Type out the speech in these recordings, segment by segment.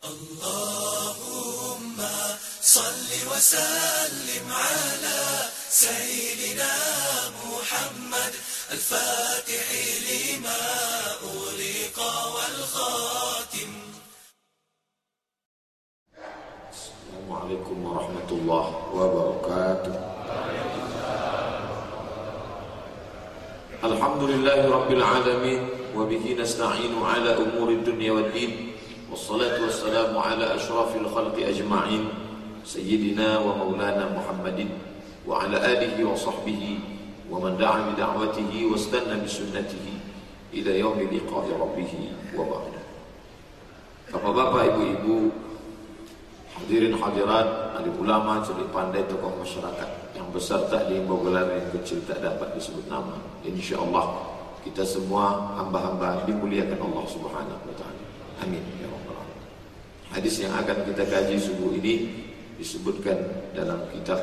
اللهم صل وسلم على سيدنا محمد الفاتح لما أغلق والخاتم. السلام عليكم ورحمة الله وبركاته. الحمد لله رب العالمين وبه نستعين على أمور الدنيا والدين. والصلاة والسلام على أشرف الخلق أجمعين سيدنا ومولانا محمد وعلى آله وصحبه ومن دعا بدعوته واستنى بسنته إلى يوم لقاء ربه وبعد Bapak-bapak, ibu-ibu, hadirin hadirat, alim ulama, cerdik pandai, tokoh masyarakat yang besar tak diimbau gelar, yang kecil tak dapat disebut nama. Insya Allah kita semua hamba-hamba dimuliakan Allah Subhanahu Wa Taala. Amin ya rabbal alamin. Hadis yang akan kita kaji subuh ini disebutkan dalam kitab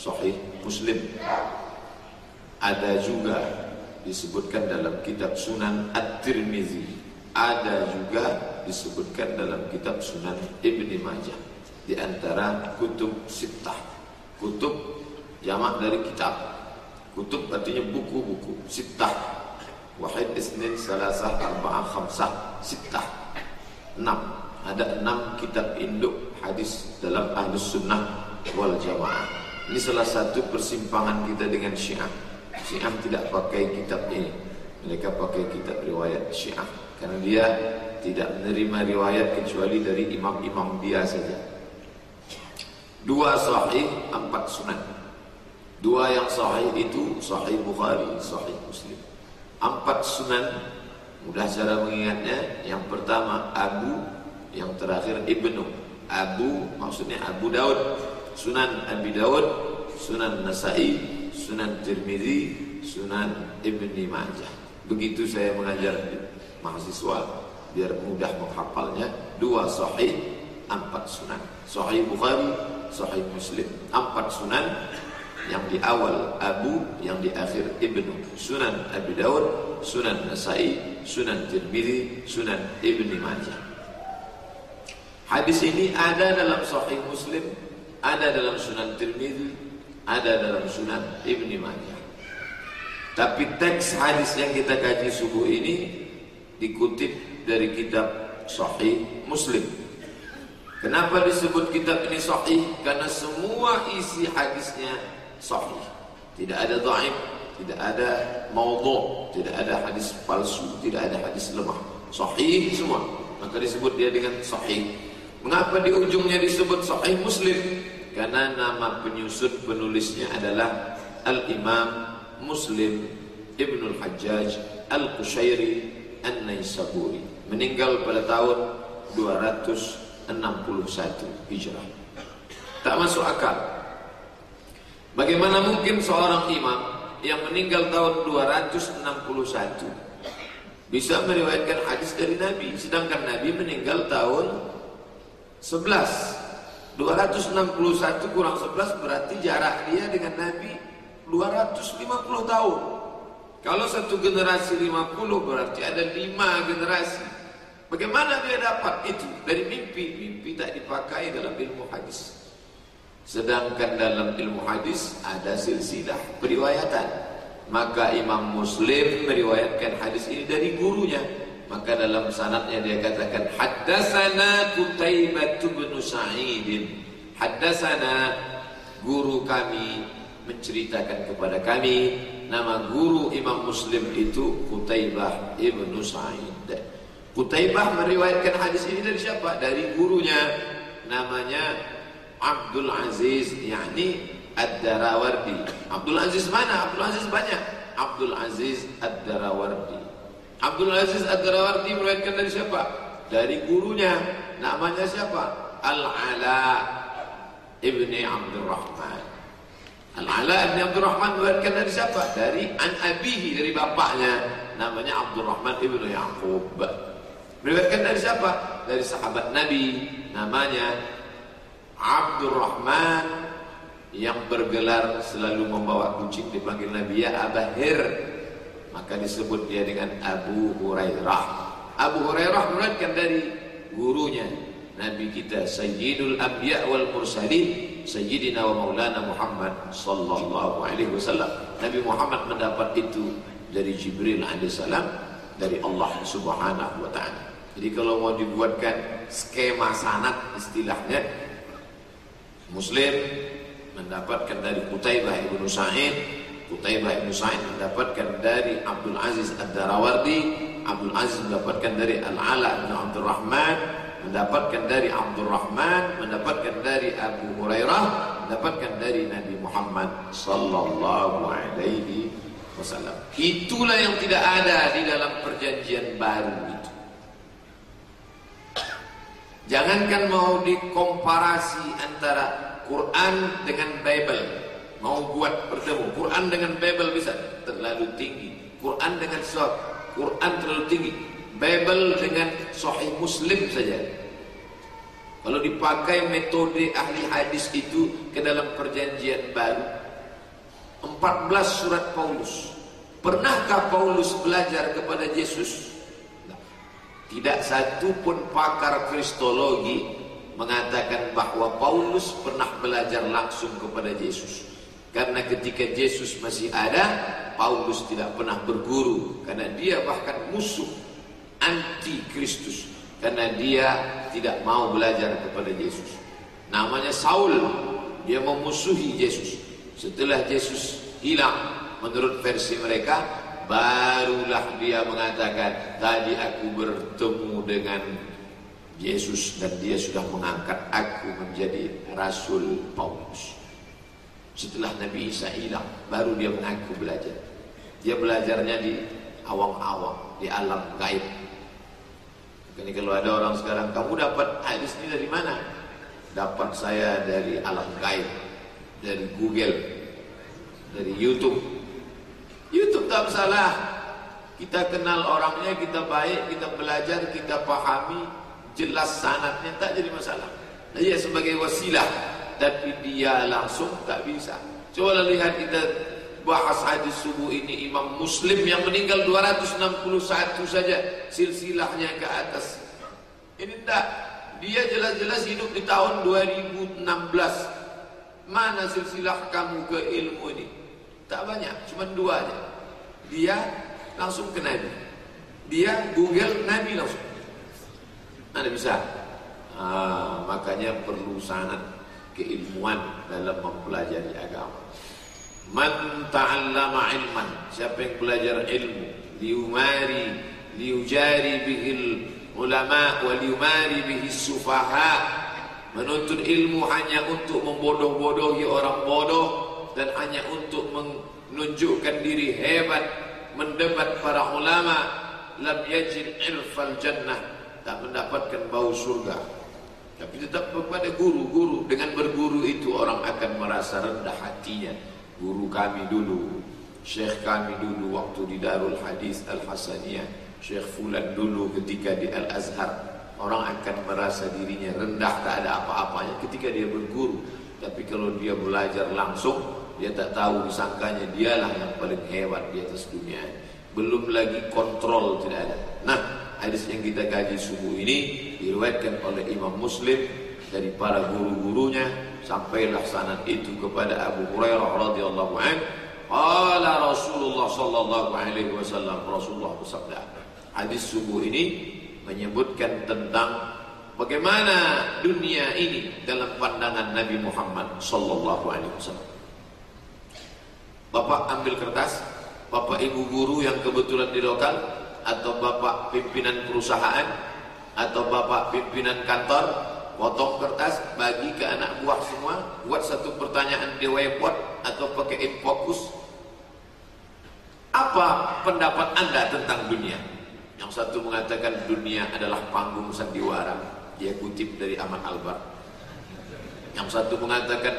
Sahih Muslim. Ada juga disebutkan dalam kitab Sunan At-Tirmizi. Ada juga disebutkan dalam kitab Sunan Ibni Majah di antara kutub sittah. Kutub jamak dari kitab. Kutub artinya buku-buku. Sittah. Wahid isnin salasah arba'ah khamsah sittah. Enam. Ada enam kitab induk hadis dalam ahlus sunnah wal jamaah. Ini salah satu persimpangan kita dengan syiah. Syiah tidak pakai kitab ini. Mereka pakai kitab riwayat syiah. Karena dia tidak menerima riwayat kecuali dari imam-imam dia saja. Dua sahih, empat sunan. Dua yang sahih itu sahih Bukhari, sahih Muslim. Empat sunan, mudah cara mengingatnya. Yang pertama Abu, yang terakhir Ibnu. Abu maksudnya Abu Daud, Sunan Abi Daud, Sunan Nasai, Sunan Tirmizi, Sunan Ibni Majah. Begitu saya mengajar mahasiswa biar mudah menghafalnya. Dua sahih, empat sunan. Sahih Bukhari, Sahih Muslim. Empat sunan yang di awal Abu, yang di akhir Ibnu. Sunan Abi Daud, Sunan Nasai, Sunan Tirmidzi, Sunan Ibni Majah. Hadis ini ada dalam Sahih Muslim, ada dalam Sunan Tirmidzi, ada dalam Sunan Ibni Majah. Tapi teks hadis yang kita kaji subuh ini dikutip dari kitab Sahih Muslim. Kenapa disebut kitab ini sahih? Karena semua isi hadisnya sahih. Tidak ada dhaif, tidak ada maudhu, tidak ada hadis palsu, tidak ada hadis lemah. Sahih semua. Maka disebut dia dengan sahih. Mengapa di ujungnya disebut sahih Muslim? Karena nama penyusun penulisnya adalah Al-Imam Muslim Ibnul Hajjaj Al-Qushairi An-Naisaburi meninggal pada tahun 261 Hijrah. Tak masuk akal. Bagaimana mungkin seorang imam yang meninggal tahun 261 bisa meriwayatkan hadis dari Nabi sedangkan Nabi meninggal tahun 11 261 kurang 11 berarti jarak dia dengan Nabi 250 tahun. Kalau satu generasi 50 berarti ada 5 generasi. Bagaimana dia dapat itu? Dari mimpi. Mimpi tak dipakai dalam ilmu hadis. Sedangkan dalam ilmu hadis ada silsilah periwayatan. Maka Imam Muslim meriwayatkan hadis ini dari gurunya maka dalam sanadnya dia katakan haddatsana Qutaibah bin Sa'id. Haddatsana guru kami menceritakan kepada kami nama guru Imam Muslim itu Qutaibah ibn Sa'id. Qutaibah meriwayatkan hadis ini dari siapa? Dari gurunya. Namanya Abdul Aziz yakni Ad-Darawardi. Abdul Aziz mana? Abdul Aziz banyak. Abdul Aziz Ad-Darawardi Abdul Aziz Ad-Darawardi meriwayatkan dari siapa? Dari gurunya. Namanya siapa? Al-Ala Ibni Abdul Rahman. Al-Ala Ibni Abdul Rahman meriwayatkan dari siapa? Dari An Abihi, dari bapaknya. Namanya Abdul Rahman Ibnu Yaqub. Meriwayatkan dari siapa? Dari sahabat Nabi. Namanya Abdul Rahman yang bergelar selalu membawa kucing dipanggil Nabi ya Abahir maka disebut dia dengan Abu Hurairah. Abu Hurairah meriwayatkan dari gurunya Nabi kita Sayyidul Anbiya wal Mursalin Sayyidina wa Maulana Muhammad sallallahu alaihi wasallam. Nabi Muhammad mendapat itu dari Jibril alaihissalam dari Allah Subhanahu wa taala. Jadi kalau mau dibuatkan skema sanad istilahnya Muslim mendapatkan dari Qutaibah ibnu Sa'id, Qutaibah ibnu Sa'id mendapatkan dari Abdul Aziz Ad-Darawardi, Abdul Aziz mendapatkan dari Al-Ala bin Abdul Rahman, mendapatkan dari Abdul Rahman, mendapatkan dari Abu Hurairah, mendapatkan dari Nabi Muhammad sallallahu alaihi wasallam. Itulah yang tidak ada di dalam perjanjian baru itu. Jangankan mau dikomparasi antara Quran dengan Bible. Mau buat bertemu Quran dengan Bible bisa terlalu tinggi. Quran dengan surat Quran terlalu tinggi. Bible dengan Sahih Muslim saja. Kalau dipakai metode ahli hadis itu ke dalam perjanjian baru 14 surat Paulus. Pernahkah Paulus belajar kepada Yesus? Tidak satu pun pakar kristologi mengatakan bahwa Paulus pernah belajar langsung kepada Yesus. Karena ketika Yesus masih ada, Paulus tidak pernah berguru karena dia bahkan musuh anti Kristus karena dia tidak mau belajar kepada Yesus. Namanya Saul, dia memusuhi Yesus. Setelah Yesus hilang menurut versi mereka, barulah dia mengatakan, tadi aku bertemu dengan Yesus dan dia sudah mengangkat aku menjadi Rasul Paulus. Setelah Nabi Isa hilang, baru dia mengaku belajar. Dia belajarnya di awam-awam, di alam gaib. Ini kalau ada orang sekarang, kamu dapat hadis ini dari mana? Dapat saya dari alam gaib, dari Google, dari YouTube. YouTube tak salah. Kita kenal orangnya, kita baik, kita belajar, kita pahami, jelas sanatnya tak jadi masalah. Dia sebagai wasilah, tapi dia langsung tak bisa. Coba lihat kita bahas hadis subuh ini Imam Muslim yang meninggal 261 saja silsilahnya ke atas. Ini tak dia jelas-jelas hidup di tahun 2016. Mana silsilah kamu ke ilmu ini? Tak banyak, cuma dua aja. Dia langsung ke Nabi. Dia Google Nabi langsung. Mana bisa? Ah, makanya perlu sangat keilmuan dalam mempelajari agama. Man ta'allama ilman, siapa yang belajar ilmu, liumari, liujari bihil ulama wa liumari bihis sufaha. Menuntut ilmu hanya untuk membodoh-bodohi orang bodoh dan hanya untuk menunjukkan diri hebat, mendebat para ulama, lam yajid irfal jannah, tak mendapatkan bau surga. Tapi tetap kepada guru-guru Dengan berguru itu orang akan merasa rendah hatinya. Guru kami dulu Syekh kami dulu waktu di Darul Hadis Al-Hasaniyah Syekh Fulan dulu ketika di Al-Azhar Orang akan merasa dirinya rendah Tak ada apa-apanya ketika dia berguru. Tapi kalau dia belajar langsung Dia tak tahu disangkanya dialah yang paling hebat di atas dunia. Belum lagi kontrol tidak ada. Nah hadis yang kita kaji subuh ini diriwayatkan oleh Imam Muslim dari para guru-gurunya sampailah sanad itu kepada Abu Hurairah radhiyallahu anhu. Qala Rasulullah sallallahu alaihi wasallam Rasulullah bersabda hadis subuh ini menyebutkan tentang bagaimana dunia ini dalam pandangan Nabi Muhammad sallallahu alaihi wasallam. Bapak ambil kertas Bapak ibu guru yang kebetulan di lokal atau bapak pimpinan perusahaan atau bapak pimpinan kantor potong kertas bagi ke anak buah semua buat satu pertanyaan di whiteboard atau pakai infokus apa pendapat anda tentang dunia? Yang satu mengatakan dunia adalah panggung sandiwara. Dia kutip dari Ahmad Albar. Yang satu mengatakan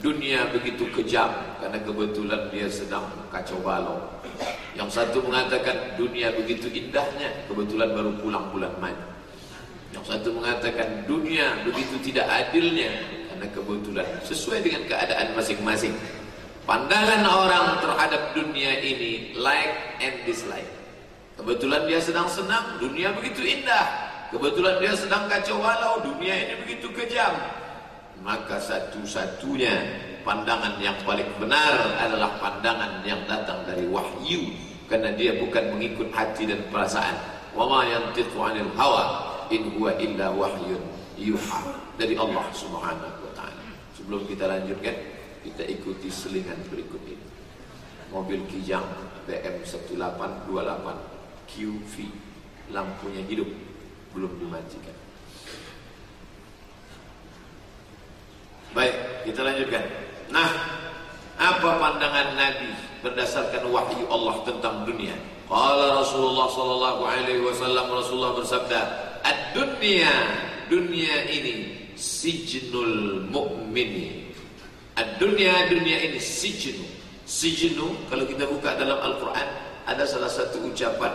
dunia begitu kejam karena kebetulan dia sedang kacau balau. Yang satu mengatakan dunia begitu indahnya kebetulan baru pulang bulan Mei. Yang satu mengatakan dunia begitu tidak adilnya karena kebetulan sesuai dengan keadaan masing-masing. Pandangan orang terhadap dunia ini like and dislike. Kebetulan dia sedang senang, dunia begitu indah. Kebetulan dia sedang kacau walau dunia ini begitu kejam. Maka satu-satunya pandangan yang paling benar adalah pandangan yang datang dari wahyu. Karena dia bukan mengikut hati dan perasaan. Wa ma yantiqu 'anil hawa in huwa illa wahyun yuha dari Allah Subhanahu wa taala. Sebelum kita lanjutkan, kita ikuti selingan berikut ini. Mobil Kijang BM 1828 QV lampunya hidup belum dimatikan. Baik, kita lanjutkan. Nah, apa pandangan Nabi berdasarkan wahyu Allah tentang dunia? Qala Rasulullah sallallahu alaihi wasallam Rasulullah bersabda, "Ad-dunya, dunia ini sijnul mu'mini." Ad-dunya, dunia ini sijnu. Sijnu kalau kita buka dalam Al-Qur'an ada salah satu ucapan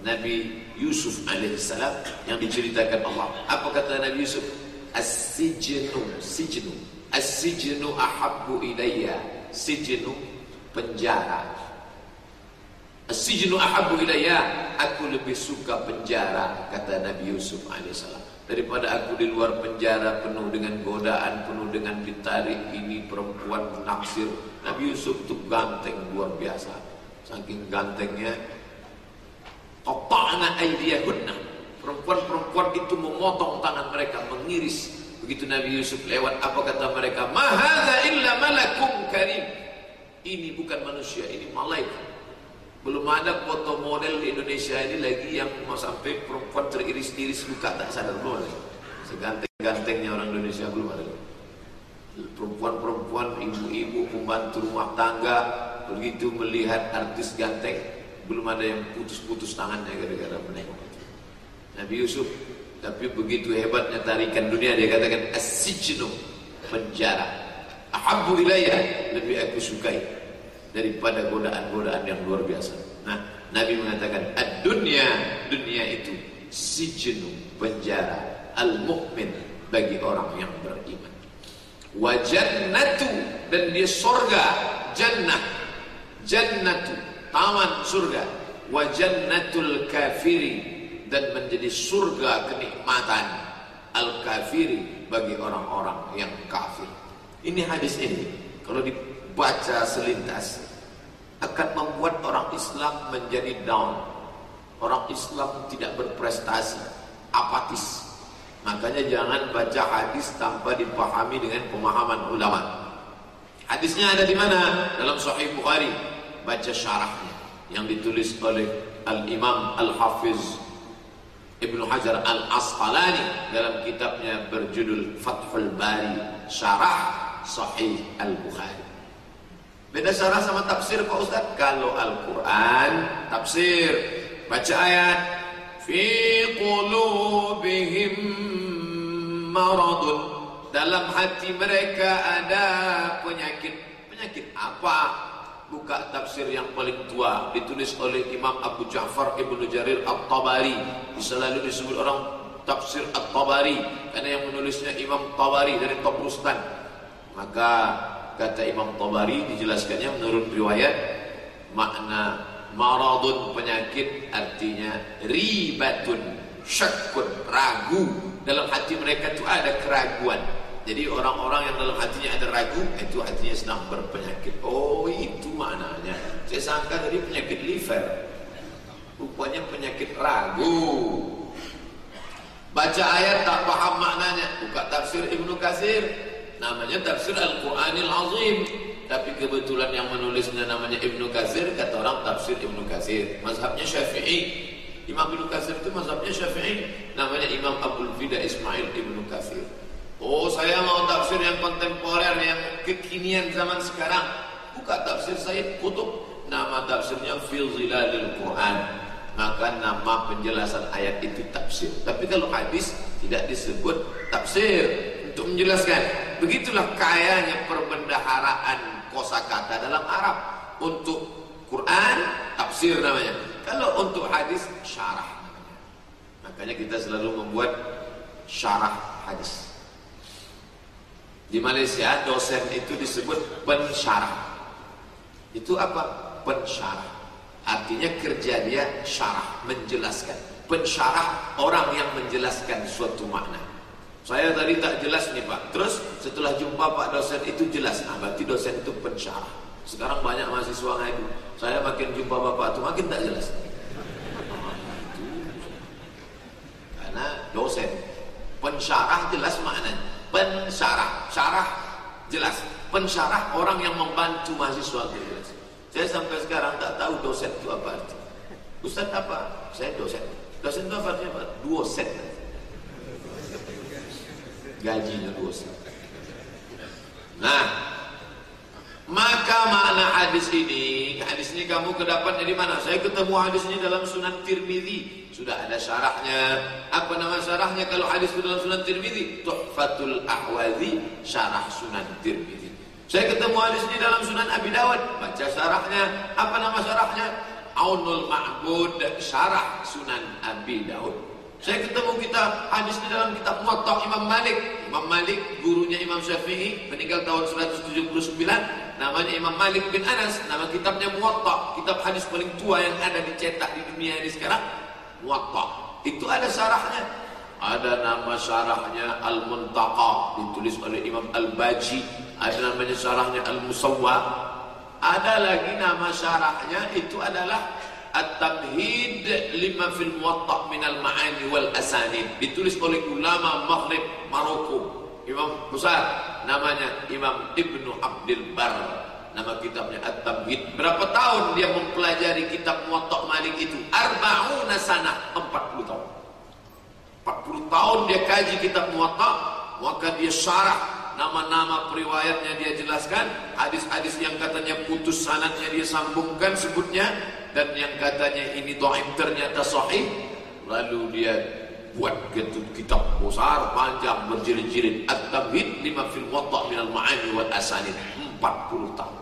Nabi Yusuf alaihissalam yang diceritakan Allah. Apa kata Nabi Yusuf? As-sijnu, sijnu. As-sijnu ahabbu ilayya. Sijnu penjara. As-sijnu ahabbu ilayya. Aku lebih suka penjara kata Nabi Yusuf alaihissalam daripada aku di luar penjara penuh dengan godaan, penuh dengan ditarik ini perempuan naksir. Nabi Yusuf itu ganteng luar biasa. Saking gantengnya Qata'na aydiyahunna. Perempuan-perempuan itu memotong tangan mereka, mengiris. Begitu Nabi Yusuf lewat, apa kata mereka? Ma hadza illa malakum karim. Ini bukan manusia, ini malaikat. Belum ada foto model di Indonesia ini lagi yang mau sampai perempuan teriris-iris luka tak sadar ada. Seganteng-gantengnya orang Indonesia belum ada. Perempuan-perempuan, ibu-ibu, pembantu rumah tangga begitu melihat artis ganteng belum ada yang putus-putus tangannya gara-gara menengok. Nabi Yusuf tapi begitu hebatnya tarikan dunia dia katakan as-sijnu penjara ahabbu ilayya lebih aku sukai daripada godaan-godaan yang luar biasa. Nah, Nabi mengatakan ad-dunya dunia itu sijnu penjara al-mu'min bagi orang yang beriman. Wa jannatu dan dia surga jannah jannatu taman surga wa jannatul kafiri dan menjadi surga kenikmatan al kafiri bagi orang-orang yang kafir. Ini hadis ini kalau dibaca selintas akan membuat orang Islam menjadi down. Orang Islam tidak berprestasi, apatis. Makanya jangan baca hadis tanpa dipahami dengan pemahaman ulama. Hadisnya ada di mana? Dalam Sahih Bukhari baca syarahnya yang ditulis oleh Al-Imam Al-Hafiz Ibnu Hajar Al-Asqalani dalam kitabnya berjudul Fathul Bari Syarah Sahih Al-Bukhari. Beda syarah sama tafsir Pak Ustaz. Kalau Al-Quran tafsir baca ayat fi qulubihim maradun dalam hati mereka ada penyakit. Penyakit apa? Buka tafsir yang paling tua. Ditulis oleh Imam Abu Ja'far Ibnu Jarir At-Tabari. Selalu disebut orang tafsir At-Tabari. Karena yang menulisnya Imam Tabari dari Tabrustan maka kata Imam Tabari dijelaskannya menurut riwayat makna maradun penyakit artinya ribatun syakun ragu. Dalam hati mereka itu ada keraguan jadi orang-orang yang dalam hatinya ada ragu, itu hatinya sedang berpenyakit. Oh, itu maknanya. Saya sangka tadi penyakit liver. Rupanya penyakit ragu. Baca ayat tak paham maknanya. Buka tafsir Ibnu Katsir. Namanya tafsir Al-Quranil Azim. Tapi kebetulan yang menulisnya namanya Ibnu Katsir. Kata orang tafsir Ibnu Katsir. Mazhabnya Syafi'i. Imam Ibnu Katsir itu mazhabnya Syafi'i. Namanya Imam Abdul Fida Ismail Ibnu Katsir. Oh saya mau tafsir yang kontemporer yang kekinian zaman sekarang. Buka tafsir saya kutub. Nama tafsirnya Fil Zilalil Quran. Maka nama penjelasan ayat itu tafsir. Tapi kalau hadis tidak disebut tafsir untuk menjelaskan. Begitulah kayanya perbendaharaan kosakata dalam Arab. Untuk Quran tafsir namanya. Kalau untuk hadis syarah namanya. Makanya kita selalu membuat syarah hadis. Di Malaysia dosen itu disebut pensyarah. Itu apa? Pensyarah. Artinya kerja dia syarah, menjelaskan. pensyarah orang yang menjelaskan suatu makna. Saya tadi tak jelas nih Pak. Terus setelah jumpa Pak dosen itu jelas. Nah, berarti dosen itu pensyarah. Sekarang banyak mahasiswa ngadu. Saya makin jumpa Bapak itu makin tak jelas. Karena dosen pensyarah jelas maknanya. Pensyarah, syarah jelas. Pensyarah orang yang membantu mahasiswa jelas. Saya sampai sekarang tak tahu dosen itu apa arti. Ustaz apa? Saya dosen. Dosen itu apa artinya? Dua set. Gajinya dua set. Nah, maka makna hadis ini, hadis ini kamu kedapat dari mana? Saya ketemu hadis ini dalam Sunan Tirmidzi. Sudah ada syarahnya. Apa nama syarahnya kalau hadis itu dalam Sunan Tirmidzi? Tuhfatul Ahwazi, syarah Sunan Tirmidzi. Saya ketemu hadis ini dalam Sunan Abi Dawud, baca syarahnya. Apa nama syarahnya? Aunul Ma'bud Syarah Sunan Abi Daud. Saya ketemu kita hadis di dalam kitab Muwatta Imam Malik. Imam Malik gurunya Imam Syafi'i meninggal tahun 179. Namanya Imam Malik bin Anas. Nama kitabnya Muwatta, kitab hadis paling tua yang ada dicetak di dunia ini sekarang. Muwatta. Itu ada syarahnya. Ada nama syarahnya Al-Muntaqa ditulis oleh Imam Al-Baji. Ada namanya syarahnya Al-Musawwa ada lagi nama syarahnya itu adalah At-Tamhid lima fil muwatta' minal ma'ani wal asanid ditulis oleh ulama Maghrib Maroko Imam besar namanya Imam Ibnu Abdul Bar. Nama kitabnya At-Tamhid. Berapa tahun dia mempelajari kitab Muwatta' Malik itu? Arba'una sana. 40 tahun. 40 tahun dia kaji kitab Muwatta' maka dia syarah. Nama-nama periwayatnya dia jelaskan, hadis-hadis yang katanya putus sanadnya dia sambungkan sebutnya. Dan yang katanya ini dhaif ternyata sahih, lalu dia buat kitab besar panjang berjilid-jilid. At-tamhid lima fil muwatta' min al-ma'ani wal asanid. 40 tahun.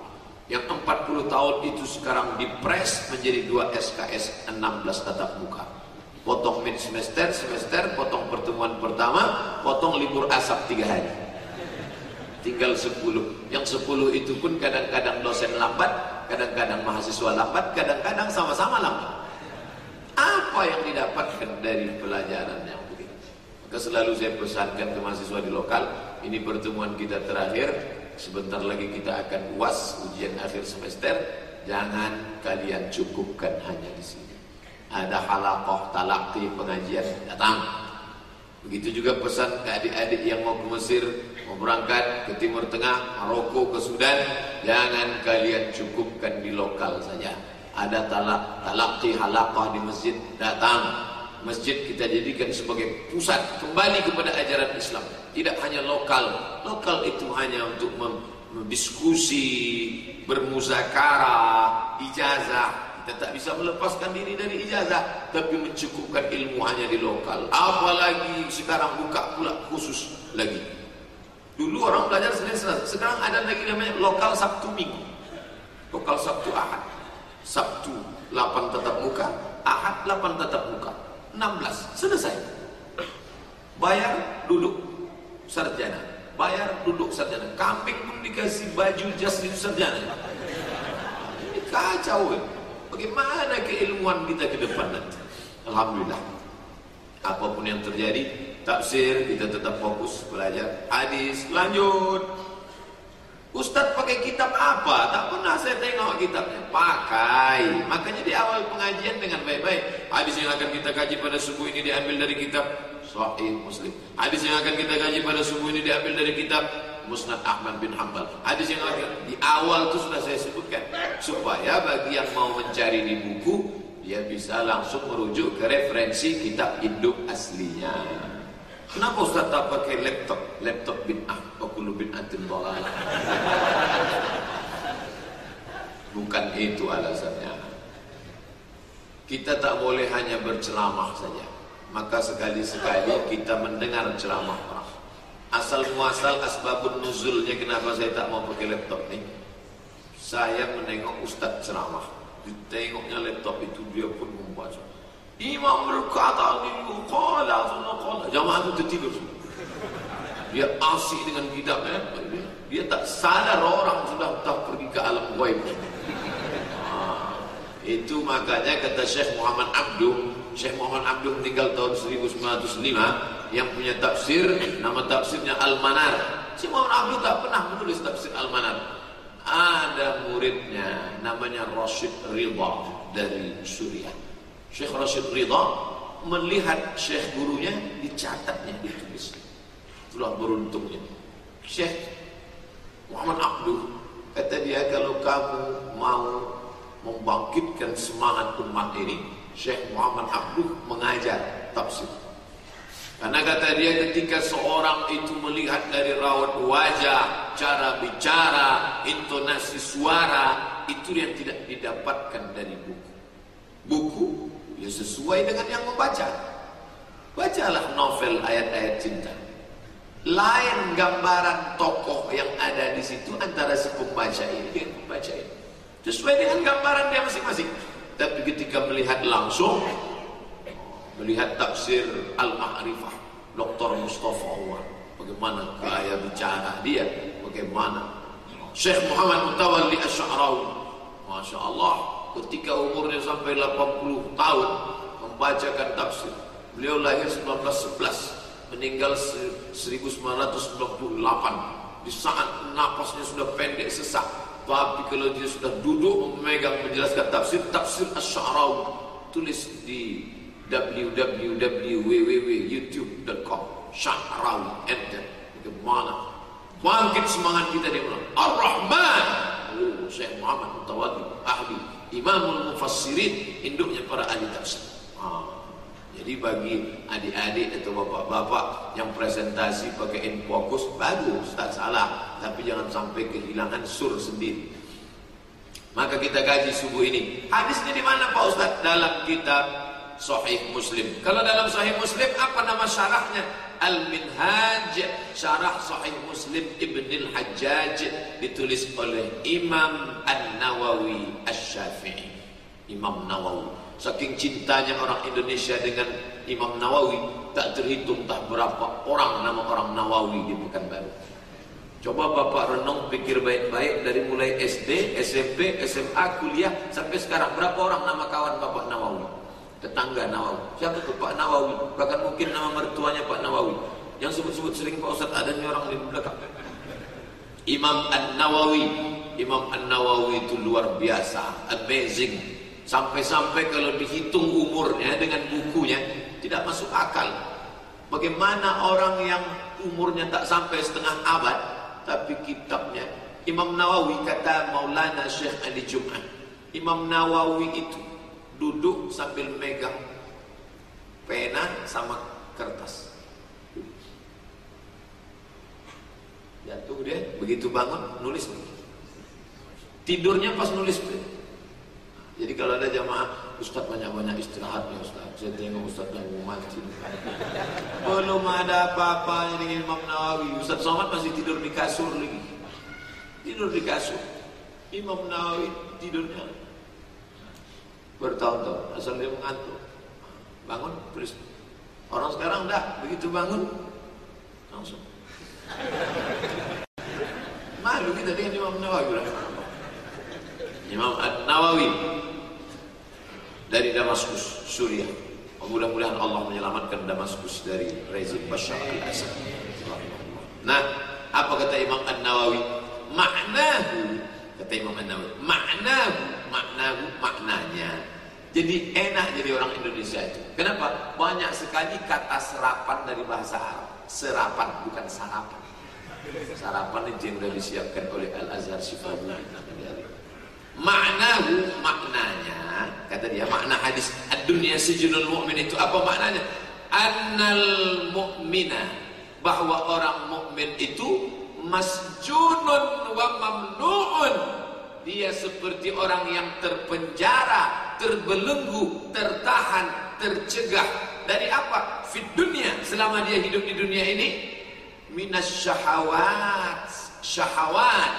Yang 40 tahun itu sekarang dipres menjadi dua SKS 16 tatap muka. Potong mid semester, semester, potong pertemuan pertama, potong libur asap tiga hari. Tinggal 10 yang 10 itu pun kadang-kadang dosen lambat kadang-kadang mahasiswa lambat kadang-kadang sama-sama lambat apa yang didapatkan dari pelajaran yang begitu? Maka selalu saya pesankan ke mahasiswa di lokal ini pertemuan kita terakhir sebentar lagi kita akan uas ujian akhir semester jangan kalian cukupkan hanya di sini. Ada halakoh talakti pengajian datang. Begitu juga pesan ke adik-adik yang mau ke Mesir mau berangkat ke Timur Tengah, Maroko, ke Sudan, jangan kalian cukupkan di lokal saja. Ada talak, talaqi halaqah di masjid, datang. Masjid kita jadikan sebagai pusat kembali kepada ajaran Islam. Tidak hanya lokal. Lokal itu hanya untuk mendiskusi, bermuzakarah, ijazah. Kita tak bisa melepaskan diri dari ijazah, tapi mencukupkan ilmu hanya di lokal. Apalagi sekarang buka pula khusus lagi Dulu orang belajar Senin Selasa. Sekarang ada lagi namanya lokal Sabtu Minggu. Lokal Sabtu Ahad. Sabtu 8 tetap muka, Ahad 8 tetap muka. 16 selesai. Bayar duduk sarjana. Bayar duduk sarjana. Kambing pun dikasih baju jas itu sarjana. Ini kacau. Ya. Bagaimana keilmuan kita ke depan nanti? Alhamdulillah. Apapun yang terjadi, tafsir kita tetap fokus belajar hadis lanjut Ustadz pakai kitab apa? Tak pernah saya tengok kitabnya. Pakai. Makanya di awal pengajian dengan baik-baik. Hadis yang akan kita kaji pada subuh ini diambil dari kitab Sahih Muslim. Hadis yang akan kita kaji pada subuh ini diambil dari kitab Musnad Ahmad bin Hanbal. Hadis yang akan di awal itu sudah saya sebutkan supaya bagi yang mau mencari di buku dia bisa langsung merujuk ke referensi kitab induk aslinya. Kenapa Ustaz tak pakai laptop? Laptop bid'ah, wakulu bid'atin dolalah. Bukan itu alasannya. Kita tak boleh hanya berceramah saja. Maka sekali-sekali kita mendengar ceramah orang. Asal muasal asbabun nuzulnya kenapa saya tak mau pakai laptop nih? Saya menengok Ustaz ceramah. Ditengoknya laptop itu dia pun membaca. Imam berkata Qala qala Jamaah itu tertidur Dia asik dengan kitabnya Dia tak sadar orang sudah tak pergi ke alam gaib ah, Itu makanya kata Syekh Muhammad Abdul Syekh Muhammad Abdul meninggal tahun 1905 yang punya tafsir nama tafsirnya Al-Manar. Syekh Muhammad Abdul tak pernah menulis tafsir Al-Manar. Ada muridnya namanya Rashid Ridha dari Suriah. Syekh Rashid Ridha melihat Syekh gurunya dicatatnya ditulis. Itulah beruntungnya. Syekh Muhammad Abdul kata dia kalau kamu mau membangkitkan semangat umat ini Syekh Muhammad Abduh mengajar tafsir karena kata dia ketika seorang itu melihat dari rawat wajah cara bicara intonasi suara itu yang tidak didapatkan dari buku buku ya sesuai dengan yang membaca bacalah novel ayat-ayat cinta lain gambaran tokoh yang ada di situ antara si pembaca ini pembaca ini Sesuai dengan gambaran dia masing-masing. Tapi ketika melihat langsung, melihat tafsir Al-Ma'rifah, Dr. Mustafa Umar, bagaimana gaya bicara dia, bagaimana Syekh Muhammad Mutawalli Asy'arawi, Masya Allah, ketika umurnya sampai 80 tahun, membacakan tafsir. Beliau lahir 1911, meninggal 1998. Di saat napasnya sudah pendek sesak, tapi kalau dia sudah duduk memegang menjelaskan tafsir tafsir Asy-Sya'rawi tulis di www.youtube.com Sya'rawi enter bagaimana bangkit semangat kita di bulan Ar-Rahman oh Syekh Muhammad Mutawadi ahli Imamul Mufassirin induknya para ahli tafsir ah. Jadi bagi adik-adik atau bapak-bapak yang presentasi pakai infokus bagus, tak salah. Tapi jangan sampai kehilangan sur sendiri. Maka kita kaji subuh ini. Hadisnya di mana Pak Ustaz? Dalam kitab Sahih Muslim. Kalau dalam Sahih Muslim apa nama syarahnya? Al-Minhaj Syarah Sahih Muslim Ibn Al-Hajjaj Ditulis oleh Imam An-Nawawi Asy-Syafi'i Imam Nawawi. Saking cintanya orang Indonesia dengan Imam Nawawi Tak terhitung tak berapa orang nama orang Nawawi di Pekanbaru. Coba Bapak renung pikir baik-baik Dari mulai SD, SMP, SMA, kuliah Sampai sekarang. Berapa orang nama kawan Bapak Nawawi Tetangga Nawawi. Siapa itu Pak Nawawi. Bahkan mungkin nama mertuanya Pak Nawawi. Yang sebut-sebut sering Pak Ustaz ada orang di belakang. Imam An-Nawawi. Imam An-Nawawi itu luar biasa. Amazing. Sampai-sampai kalau dihitung umurnya dengan bukunya tidak masuk akal. Bagaimana orang yang umurnya tak sampai setengah abad tapi kitabnya. Imam Nawawi kata Maulana Syekh Ali Jum'ah Imam Nawawi itu duduk sambil megang pena sama kertas. Jatuh dia begitu bangun nulis. Tidurnya pas nulis jadi kalau ada jamaah Ustaz banyak-banyak istirahat ya Ustaz. Saya tengok Ustaz dah mau mati Belum ada apa-apa dengan Imam Nawawi. Ustaz Somad masih tidur di kasur lagi. Tidur di kasur. Imam Nawawi tidurnya Bertahun-tahun Asal dia mengantuk Bangun terus Orang sekarang dah begitu bangun Langsung Malu kita dengan Imam Nawawi Imam An-Nawawi dari Damaskus, Suriah. Mudah-mudahan Allah menyelamatkan Damaskus dari rezim Bashar al-Assad. Nah, apa kata Imam An-Nawawi? Maknahu, kata Imam An-Nawawi, maknahu, maknahu, maknanya. Jadi enak jadi orang Indonesia itu. Kenapa? Banyak sekali kata serapan dari bahasa Arab. Serapan, bukan sarapan. Sarapan yang sudah disiapkan oleh Al-Azhar Syifabu. Maknahu maknanya kata dia makna hadis ad-dunya sijnul mu'min itu apa maknanya? Annal mu'mina bahwa orang mukmin itu masjunun wa mamnu'un dia seperti orang yang terpenjara, terbelenggu, tertahan, tercegah dari apa? Fit dunia selama dia hidup di dunia ini minas syahawat, syahawat,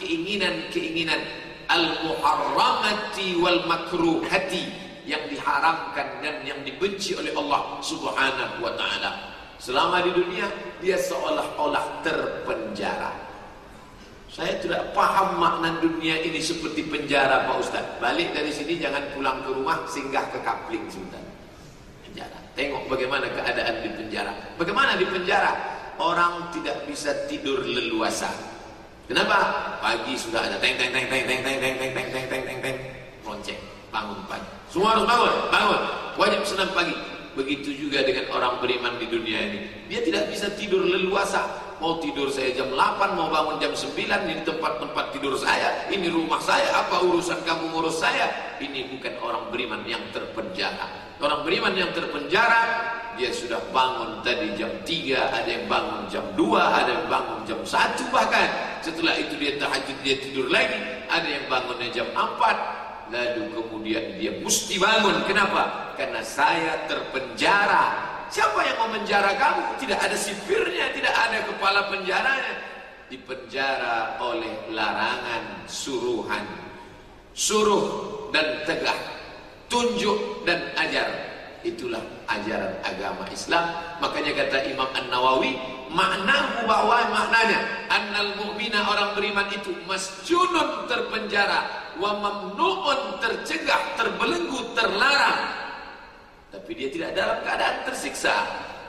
keinginan-keinginan al-muharramati wal makruhati yang diharamkan dan yang dibenci oleh Allah Subhanahu wa taala. Selama di dunia dia seolah-olah terpenjara. Saya tidak paham makna dunia ini seperti penjara Pak Ustaz. Balik dari sini jangan pulang ke rumah, singgah ke kapling sebentar. Tengok bagaimana keadaan di penjara. Bagaimana di penjara? Orang tidak bisa tidur leluasa. Kenapa? Pagi sudah ada teng teng teng teng teng teng teng teng teng teng teng teng teng lonceng bangun pagi. Semua harus bangun, bangun. Wajib senam pagi. Begitu juga dengan orang beriman di dunia ini. Dia tidak bisa tidur leluasa. Mau tidur saya jam 8, mau bangun jam 9 ini tempat-tempat tidur saya, ini rumah saya, apa urusan kamu ngurus saya? Ini bukan orang beriman yang terpenjara. Orang beriman yang terpenjara, dia sudah bangun tadi jam 3, ada yang bangun jam 2, ada yang bangun jam 1 bahkan. Setelah itu dia tahajud, dia tidur lagi, ada yang bangunnya jam 4, Lalu kemudian dia mesti bangun. Kenapa? Karena saya terpenjara. Siapa yang mau menjara kamu? Tidak ada sipirnya, tidak ada kepala penjaranya. Dipenjara oleh larangan, suruhan. Suruh dan tegah. Tunjuk dan ajar. Itulah ajaran agama Islam. Makanya kata Imam An-Nawawi, maknahu bahwa maknanya annal mu'mina orang beriman itu masjunun terpenjara wa mamnu'un tercegah, terbelenggu, terlarang. Tapi dia tidak dalam keadaan tersiksa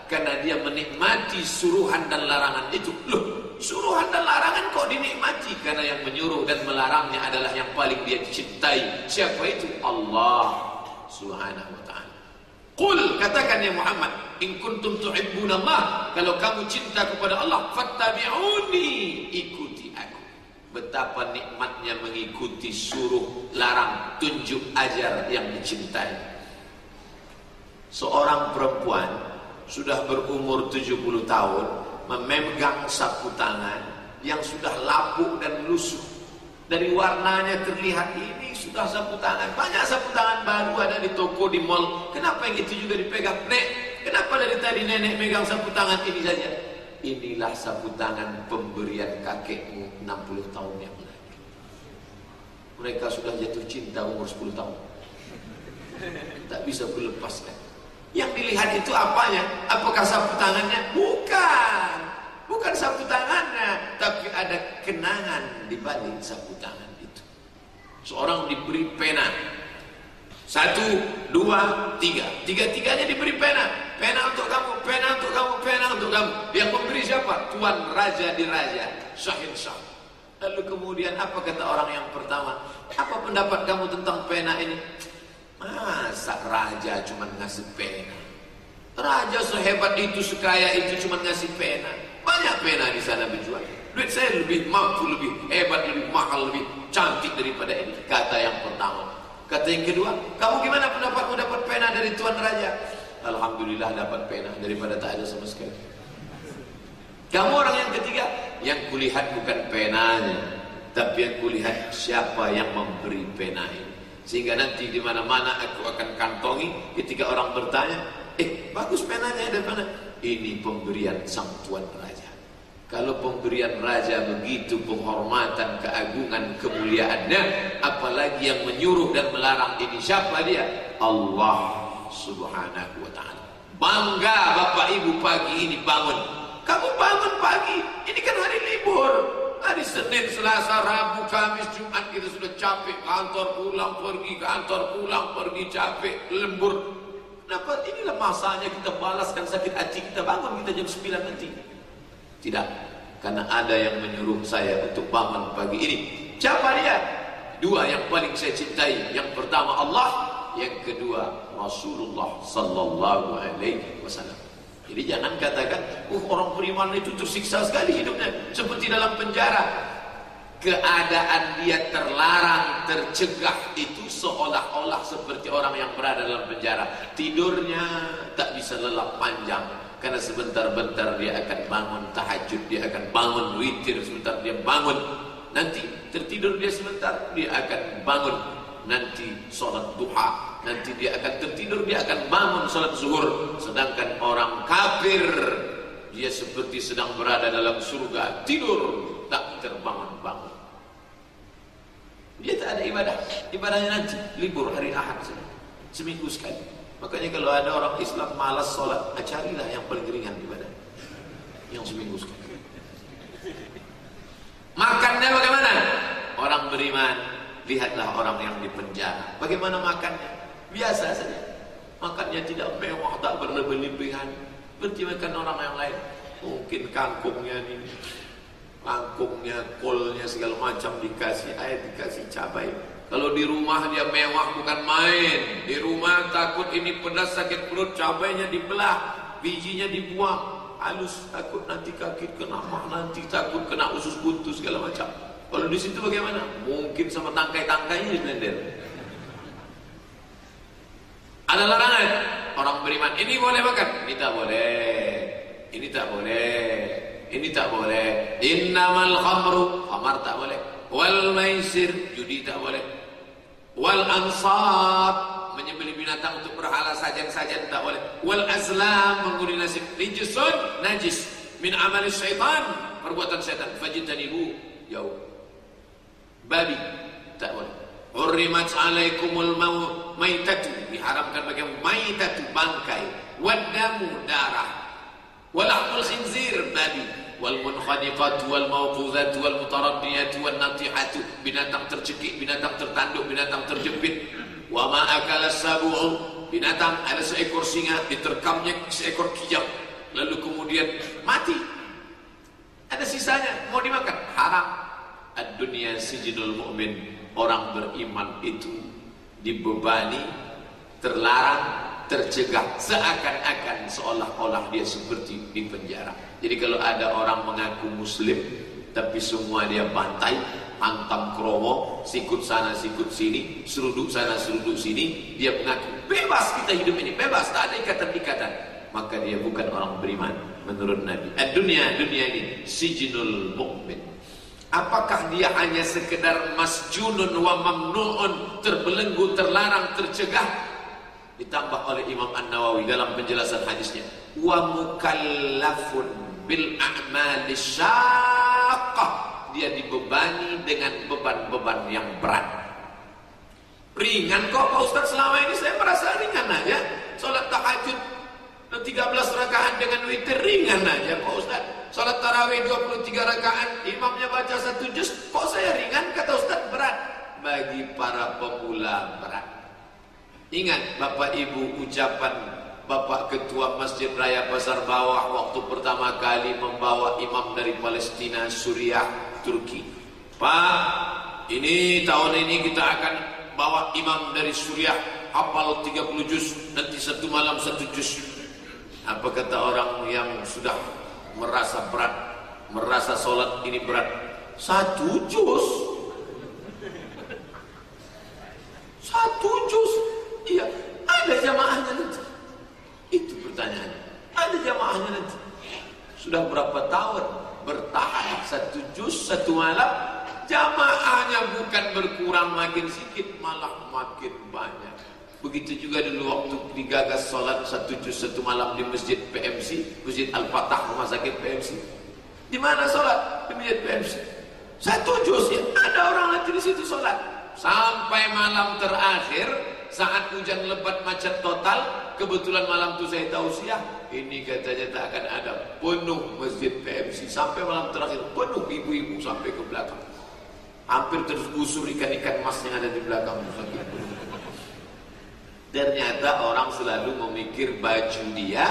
karena dia menikmati suruhan dan larangan itu. Loh, suruhan dan larangan kok dinikmati karena yang menyuruh dan melarangnya adalah yang paling dia cintai. Siapa itu? Allah Subhanahu wa taala. Qul katakan ya Muhammad, in kuntum tuhibbuna Allah, kalau kamu cinta kepada Allah, fattabi'uni, ikuti aku. Betapa nikmatnya mengikuti suruh, larang, tunjuk, ajar yang dicintai. Seorang perempuan sudah berumur 70 tahun memegang sapu tangan yang sudah lapuk dan lusuh. Dari warnanya terlihat ini sudah sapu tangan. Banyak sapu tangan baru ada di toko, di mall. Kenapa yang itu juga dipegang? Nek, kenapa dari tadi nenek megang sapu tangan ini saja? Inilah sapu tangan pemberian kakekmu 60 tahun yang lalu. Mereka sudah jatuh cinta umur 10 tahun. Tak bisa berlepaskan. Yang dilihat itu apanya? Apakah sapu tangannya? Bukan. Bukan sapu tangannya, tapi ada kenangan di balik sapu tangan. Seorang diberi pena. Satu, dua, tiga. Tiga-tiganya diberi pena. Pena untuk kamu, pena untuk kamu, pena untuk kamu. Yang memberi siapa? Tuan Raja di Raja. Syahin Syah. Lalu kemudian apa kata orang yang pertama? Apa pendapat kamu tentang pena ini? Masa raja cuma ngasih pena? Raja sehebat itu, sekaya itu cuma ngasih pena. Banyak pena di sana dijual. Duit saya lebih mampu, lebih hebat, lebih mahal, lebih cantik daripada ini. Kata yang pertama. Kata yang kedua, kamu gimana pendapatmu dapat pena dari Tuan Raja? Alhamdulillah dapat pena daripada tak ada sama sekali. Kamu orang yang ketiga, yang kulihat bukan penanya, tapi yang kulihat siapa yang memberi pena ini. Sehingga nanti di mana-mana aku akan kantongi ketika orang bertanya, eh bagus penanya ada mana? Ini pemberian sang Tuan Raja. Kalau pemberian raja begitu penghormatan, keagungan, kemuliaannya, apalagi yang menyuruh dan melarang ini siapa dia? Allah Subhanahu wa taala. Bangga Bapak Ibu pagi ini bangun. Kamu bangun pagi, ini kan hari libur. Hari Senin, Selasa, Rabu, Kamis, Jumat kita sudah capek kantor pulang pergi kantor pulang pergi capek lembur. Kenapa inilah masanya kita balaskan sakit hati kita bangun kita jam 9 nanti. Tidak, karena ada yang menyuruh saya untuk bangun pagi ini. Siapa dia? Dua yang paling saya cintai. Yang pertama Allah, yang kedua Rasulullah sallallahu alaihi wasallam. Jadi jangan katakan, "Uh, orang beriman itu tersiksa sekali hidupnya seperti dalam penjara." Keadaan dia terlarang, tercegah itu seolah-olah seperti orang yang berada dalam penjara. Tidurnya tak bisa lelap panjang karena sebentar-bentar dia akan bangun tahajud, dia akan bangun witir, sebentar dia bangun. Nanti tertidur dia sebentar, dia akan bangun. Nanti sholat duha, nanti dia akan tertidur, dia akan bangun sholat zuhur. Sedangkan orang kafir, dia seperti sedang berada dalam surga, tidur, tak terbangun-bangun. Dia tak ada ibadah, ibadahnya nanti, libur hari Ahad, seminggu sekali. Makanya kalau ada orang Islam malas sholat, nah carilah yang paling ringan ibadah. Yang seminggu sekali. Makannya bagaimana? Orang beriman, lihatlah orang yang di penjara. Bagaimana makannya? Biasa saja. makannya tidak mewah, tak berlebih-lebihan. Berarti makan orang yang lain. Mungkin kangkungnya ini, kangkungnya, kolnya segala macam dikasih air, dikasih cabai. Kalau di rumah dia mewah bukan main. Di rumah takut ini pedas sakit perut, cabainya dibelah, bijinya dibuang. Halus takut nanti kaki kena mah, nanti takut kena usus buntu segala macam. Kalau di situ bagaimana? Mungkin sama tangkai-tangkainya di blender. Ada larangan orang beriman. Ini boleh makan, ini tak boleh. Ini tak boleh. Ini tak boleh. Innamal khamru, khamar tak boleh. Wal maisir, judi tak boleh. Wal ansab, menyembelih binatang untuk berhala sajian-sajian tak boleh. Wal azlam, mengguni nasib. Rijusun, najis. Min amal syaitan, perbuatan syaitan. Fajitanibu, jauh. Babi, tak boleh. Hurrimat alaikumul maitatu. Diharamkan bagi maitatu bangkai. Wadamu darah. Walahmul khinzir babi. Wal munkhaniqat wal mawquzat wal mutaraddiyat wal natihatu. Binatang tercekik binatang tertanduk binatang terjepit. Wa ma akala sabu'u. Binatang ada seekor singa diterkamnya seekor kijang. Lalu kemudian mati. Ada sisanya mau dimakan? Haram. Ad-dunya sijinul mu'min orang beriman itu dibebani, terlarang, tercegah seakan-akan seolah-olah dia seperti di penjara. Jadi kalau ada orang mengaku muslim tapi semua dia bantai, hantam kromo, sikut sana sikut sini, seruduk sana seruduk sini, dia mengaku bebas kita hidup ini, bebas, tak ada ikatan-ikatan. Maka dia bukan orang beriman menurut Nabi. Dunia, dunia ini sijinul mukmin. Apakah dia hanya sekedar masjunun wa mamnu'un terbelenggu, terlarang, tercegah? Ditambah oleh Imam An-Nawawi dalam penjelasan hadisnya. Wa mukallafun bil a'mali syaqqah. Dia dibebani dengan beban-beban yang berat. Ringan kok Pak Ustaz selama ini saya merasa ringan aja. Salat tahajud 13 rakaat dengan witir ringan aja Pak Ustaz. Salat tarawih 23 rakaat, imamnya baca satu juz, kok saya ringan kata Ustaz berat. Bagi para pemula berat. Ingat Bapak Ibu ucapan Bapak Ketua Masjid Raya Pasar Bawah waktu pertama kali membawa imam dari Palestina, Suriah, Turki. Pak, ini tahun ini kita akan bawa imam dari Suriah hafal 30 juz nanti satu malam satu juz. Apa kata orang yang sudah merasa berat, merasa sholat ini berat. Satu juz, satu juz, iya ada jamaahnya nanti. Itu pertanyaannya. Ada jamaahnya nanti. Sudah berapa tahun bertahan satu juz satu malam, jamaahnya bukan berkurang makin sedikit, malah makin banyak. Begitu juga dulu waktu digagas sholat satu juz satu malam di masjid PMC, masjid Al-Fatah rumah sakit PMC. Di mana sholat? Di masjid PMC. Satu juz ya, ada orang nanti di situ sholat. Sampai malam terakhir, saat hujan lebat macet total, kebetulan malam itu saya tahu siang, ini katanya tak akan ada penuh masjid PMC sampai malam terakhir penuh ibu-ibu sampai ke belakang. Hampir tergusur ikan-ikan emas yang ada di belakang. Ternyata orang selalu memikir baju dia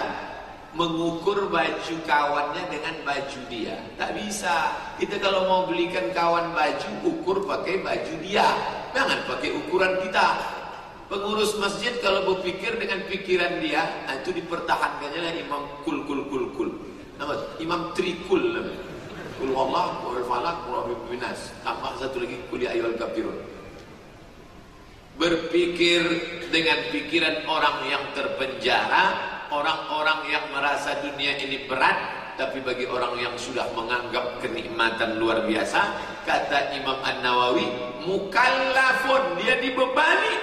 mengukur baju kawannya dengan baju dia. Tak bisa. Kita kalau mau belikan kawan baju, ukur pakai baju dia. Jangan pakai ukuran kita. Pengurus masjid kalau berpikir dengan pikiran dia, nah itu dipertahankannya lah imam kul kul kul kul. Imam trikul namanya. Kul Allah, wa falak, wa binas. Tambah satu lagi kul ya ayyuhal kafirun berpikir dengan pikiran orang yang terpenjara, orang-orang yang merasa dunia ini berat, tapi bagi orang yang sudah menganggap kenikmatan luar biasa, kata Imam An-Nawawi, mukallafun, dia dibebani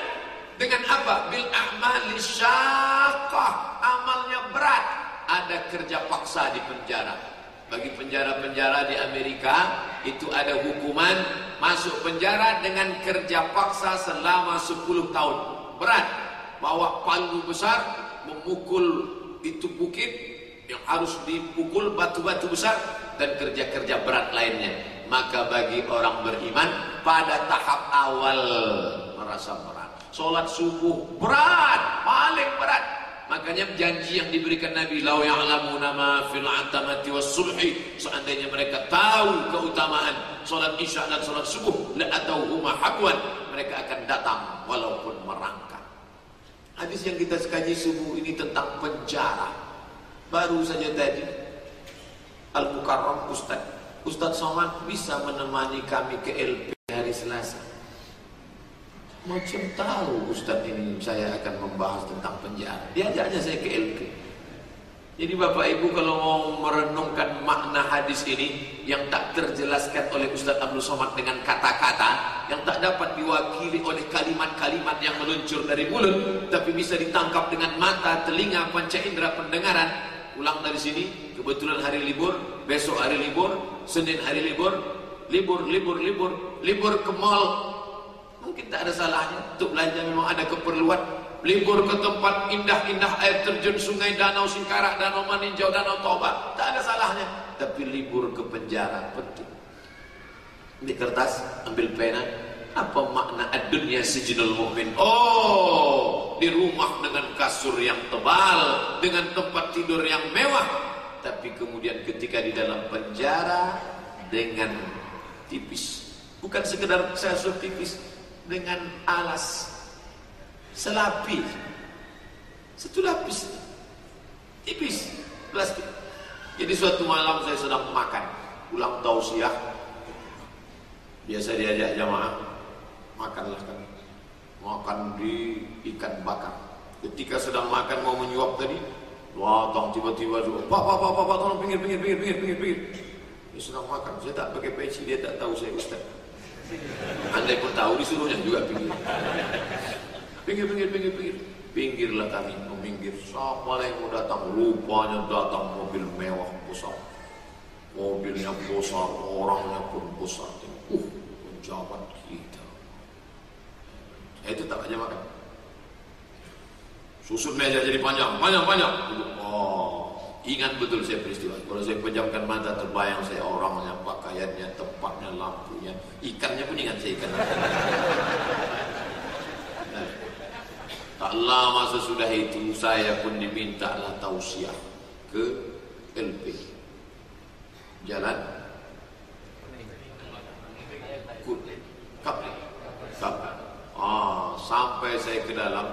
dengan apa? Bil a'mali syaqah, amalnya berat, ada kerja paksa di penjara. Bagi penjara-penjara di Amerika itu ada hukuman masuk penjara dengan kerja paksa selama 10 tahun. Berat. Bawa palu besar memukul itu bukit yang harus dipukul batu-batu besar dan kerja-kerja berat lainnya. Maka bagi orang beriman pada tahap awal merasa berat. Sholat subuh berat, paling berat. Makanya janji yang diberikan Nabi, "Lau ya'lamuna ma fil atamati was subhi." Seandainya mereka tahu keutamaan salat Isya dan salat subuh, la atauhuma habwan. Mereka akan datang walaupun merangkak. Hadis yang kita sekaji subuh ini tentang penjara. Baru saja tadi Al-Mukarram Ustaz Ustaz Somad bisa menemani kami ke LP hari Selasa Macam tahu Ustaz ini saya akan membahas tentang penjara. Diajaknya saya ke LP Jadi Bapak Ibu kalau mau merenungkan makna hadis ini Yang tak terjelaskan oleh Ustaz Abdul Somad dengan kata-kata Yang tak dapat diwakili oleh kalimat-kalimat yang meluncur dari mulut Tapi bisa ditangkap dengan mata, telinga, panca indera pendengaran. Pulang dari sini, kebetulan hari libur Besok hari libur, Senin hari libur Libur, libur, libur Libur ke mall Mungkin tak ada salahnya Untuk belanja. Memang ada keperluan. Libur ke tempat indah-indah air terjun Sungai Danau Singkarak, Danau Maninjau, Danau Toba. Tak ada salahnya. Tapi libur ke penjara penting. Ambil kertas, ambil pena. Apa makna dunia sijinul mu'min? Oh, di rumah dengan kasur yang tebal, dengan tempat tidur yang mewah. Tapi kemudian ketika di dalam penjara dengan tipis. Bukan sekedar kasur tipis, dengan alas. Selapis. Satu lapis. Tipis, plastik. Jadi suatu malam saya sedang makan, ulang tausiah. Biasa diajak jamaah. Makanlah kami. Makan di ikan bakar. Ketika sedang makan mau menyuap tadi datang tiba-tiba juga pak pak pak pak tolong pinggir pinggir pinggir pinggir pinggir pinggir. Dia sedang makan. Saya tak pakai peci dia tak tahu saya ustaz andai tahu disuruhnya juga pinggir. Pinggir pinggir pinggir pinggir pinggirlah kami meminggir. Siapa yang mau datang? Rupanya datang mobil mewah besar. Mobilnya besar orangnya pun besar. Uh penjabat kita. Ya, itu tak aja makan. Susun meja jadi panjang, panjang, panjang. Oh, ingat betul saya peristiwa. Kalau saya pejamkan mata terbayang saya orangnya, pakaiannya, tempatnya, lampunya, ikannya pun ingat saya ikan. Nah, tak lama sesudah itu saya pun diminta lah tausiah ke LP. Jalan Kapli. Kapli. Ah, sampai saya ke dalam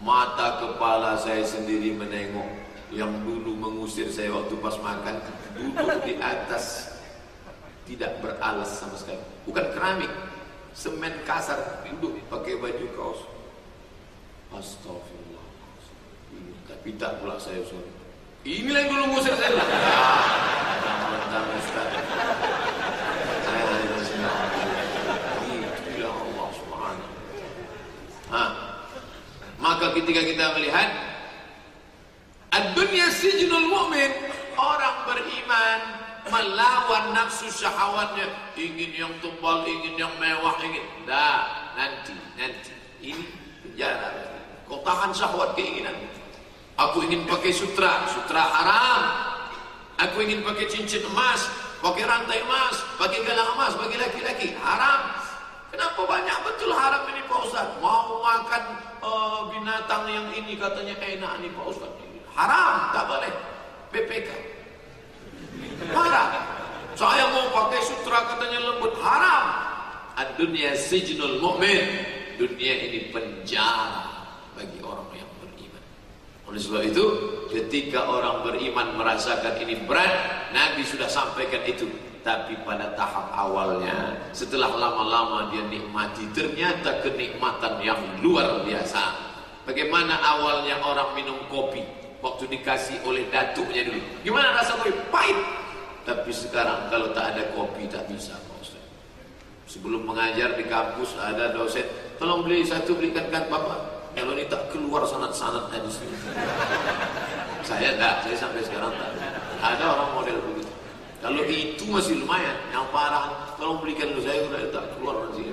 mata kepala saya sendiri menengok yang dulu mengusir saya waktu pas makan duduk di atas tidak beralas sama sekali. Bukan keramik semen kasar. Duduk pakai baju kaos. Astagfirullah tapi tak pula saya suruh ini yang dulu mengusir saya lah jangan Ustaz. Maka ketika kita melihat Ad-dunya sijnul mu'min Orang beriman Melawan nafsu syahwatnya Ingin yang tebal, ingin yang mewah ingin. Dah, nanti, nanti Ini penjara Kau tahan syahwat keinginan Aku ingin pakai sutra Sutra haram Aku ingin pakai cincin emas Pakai rantai emas Pakai galang emas bagi laki-laki Haram Kenapa banyak betul haram ini Pak Ustaz? Mau makan uh, binatang yang ini katanya enak nih Pak Ustaz. Haram, tak boleh. PPK. Haram. Saya mau pakai sutra katanya lembut. Haram. Dunia sijnul mu'min. Dunia ini penjara bagi orang yang beriman. Oleh sebab itu, ketika orang beriman merasakan ini berat, Nabi sudah sampaikan itu tapi pada tahap awalnya setelah lama-lama dia nikmati ternyata kenikmatan yang luar biasa bagaimana awalnya orang minum kopi waktu dikasih oleh datuknya dulu. Gimana rasa kopi pahit. Tapi sekarang kalau tak ada kopi tak bisa sebelum mengajar di kampus ada dosen tolong beli satu belikan kan bapak. Kalau ini tak keluar sanat-sanat hadis saya tak saya sampai sekarang tak. Ada orang model begitu. Kalau itu masih lumayan, yang parah, tolong belikan dulu saya sudah tak keluar nanti.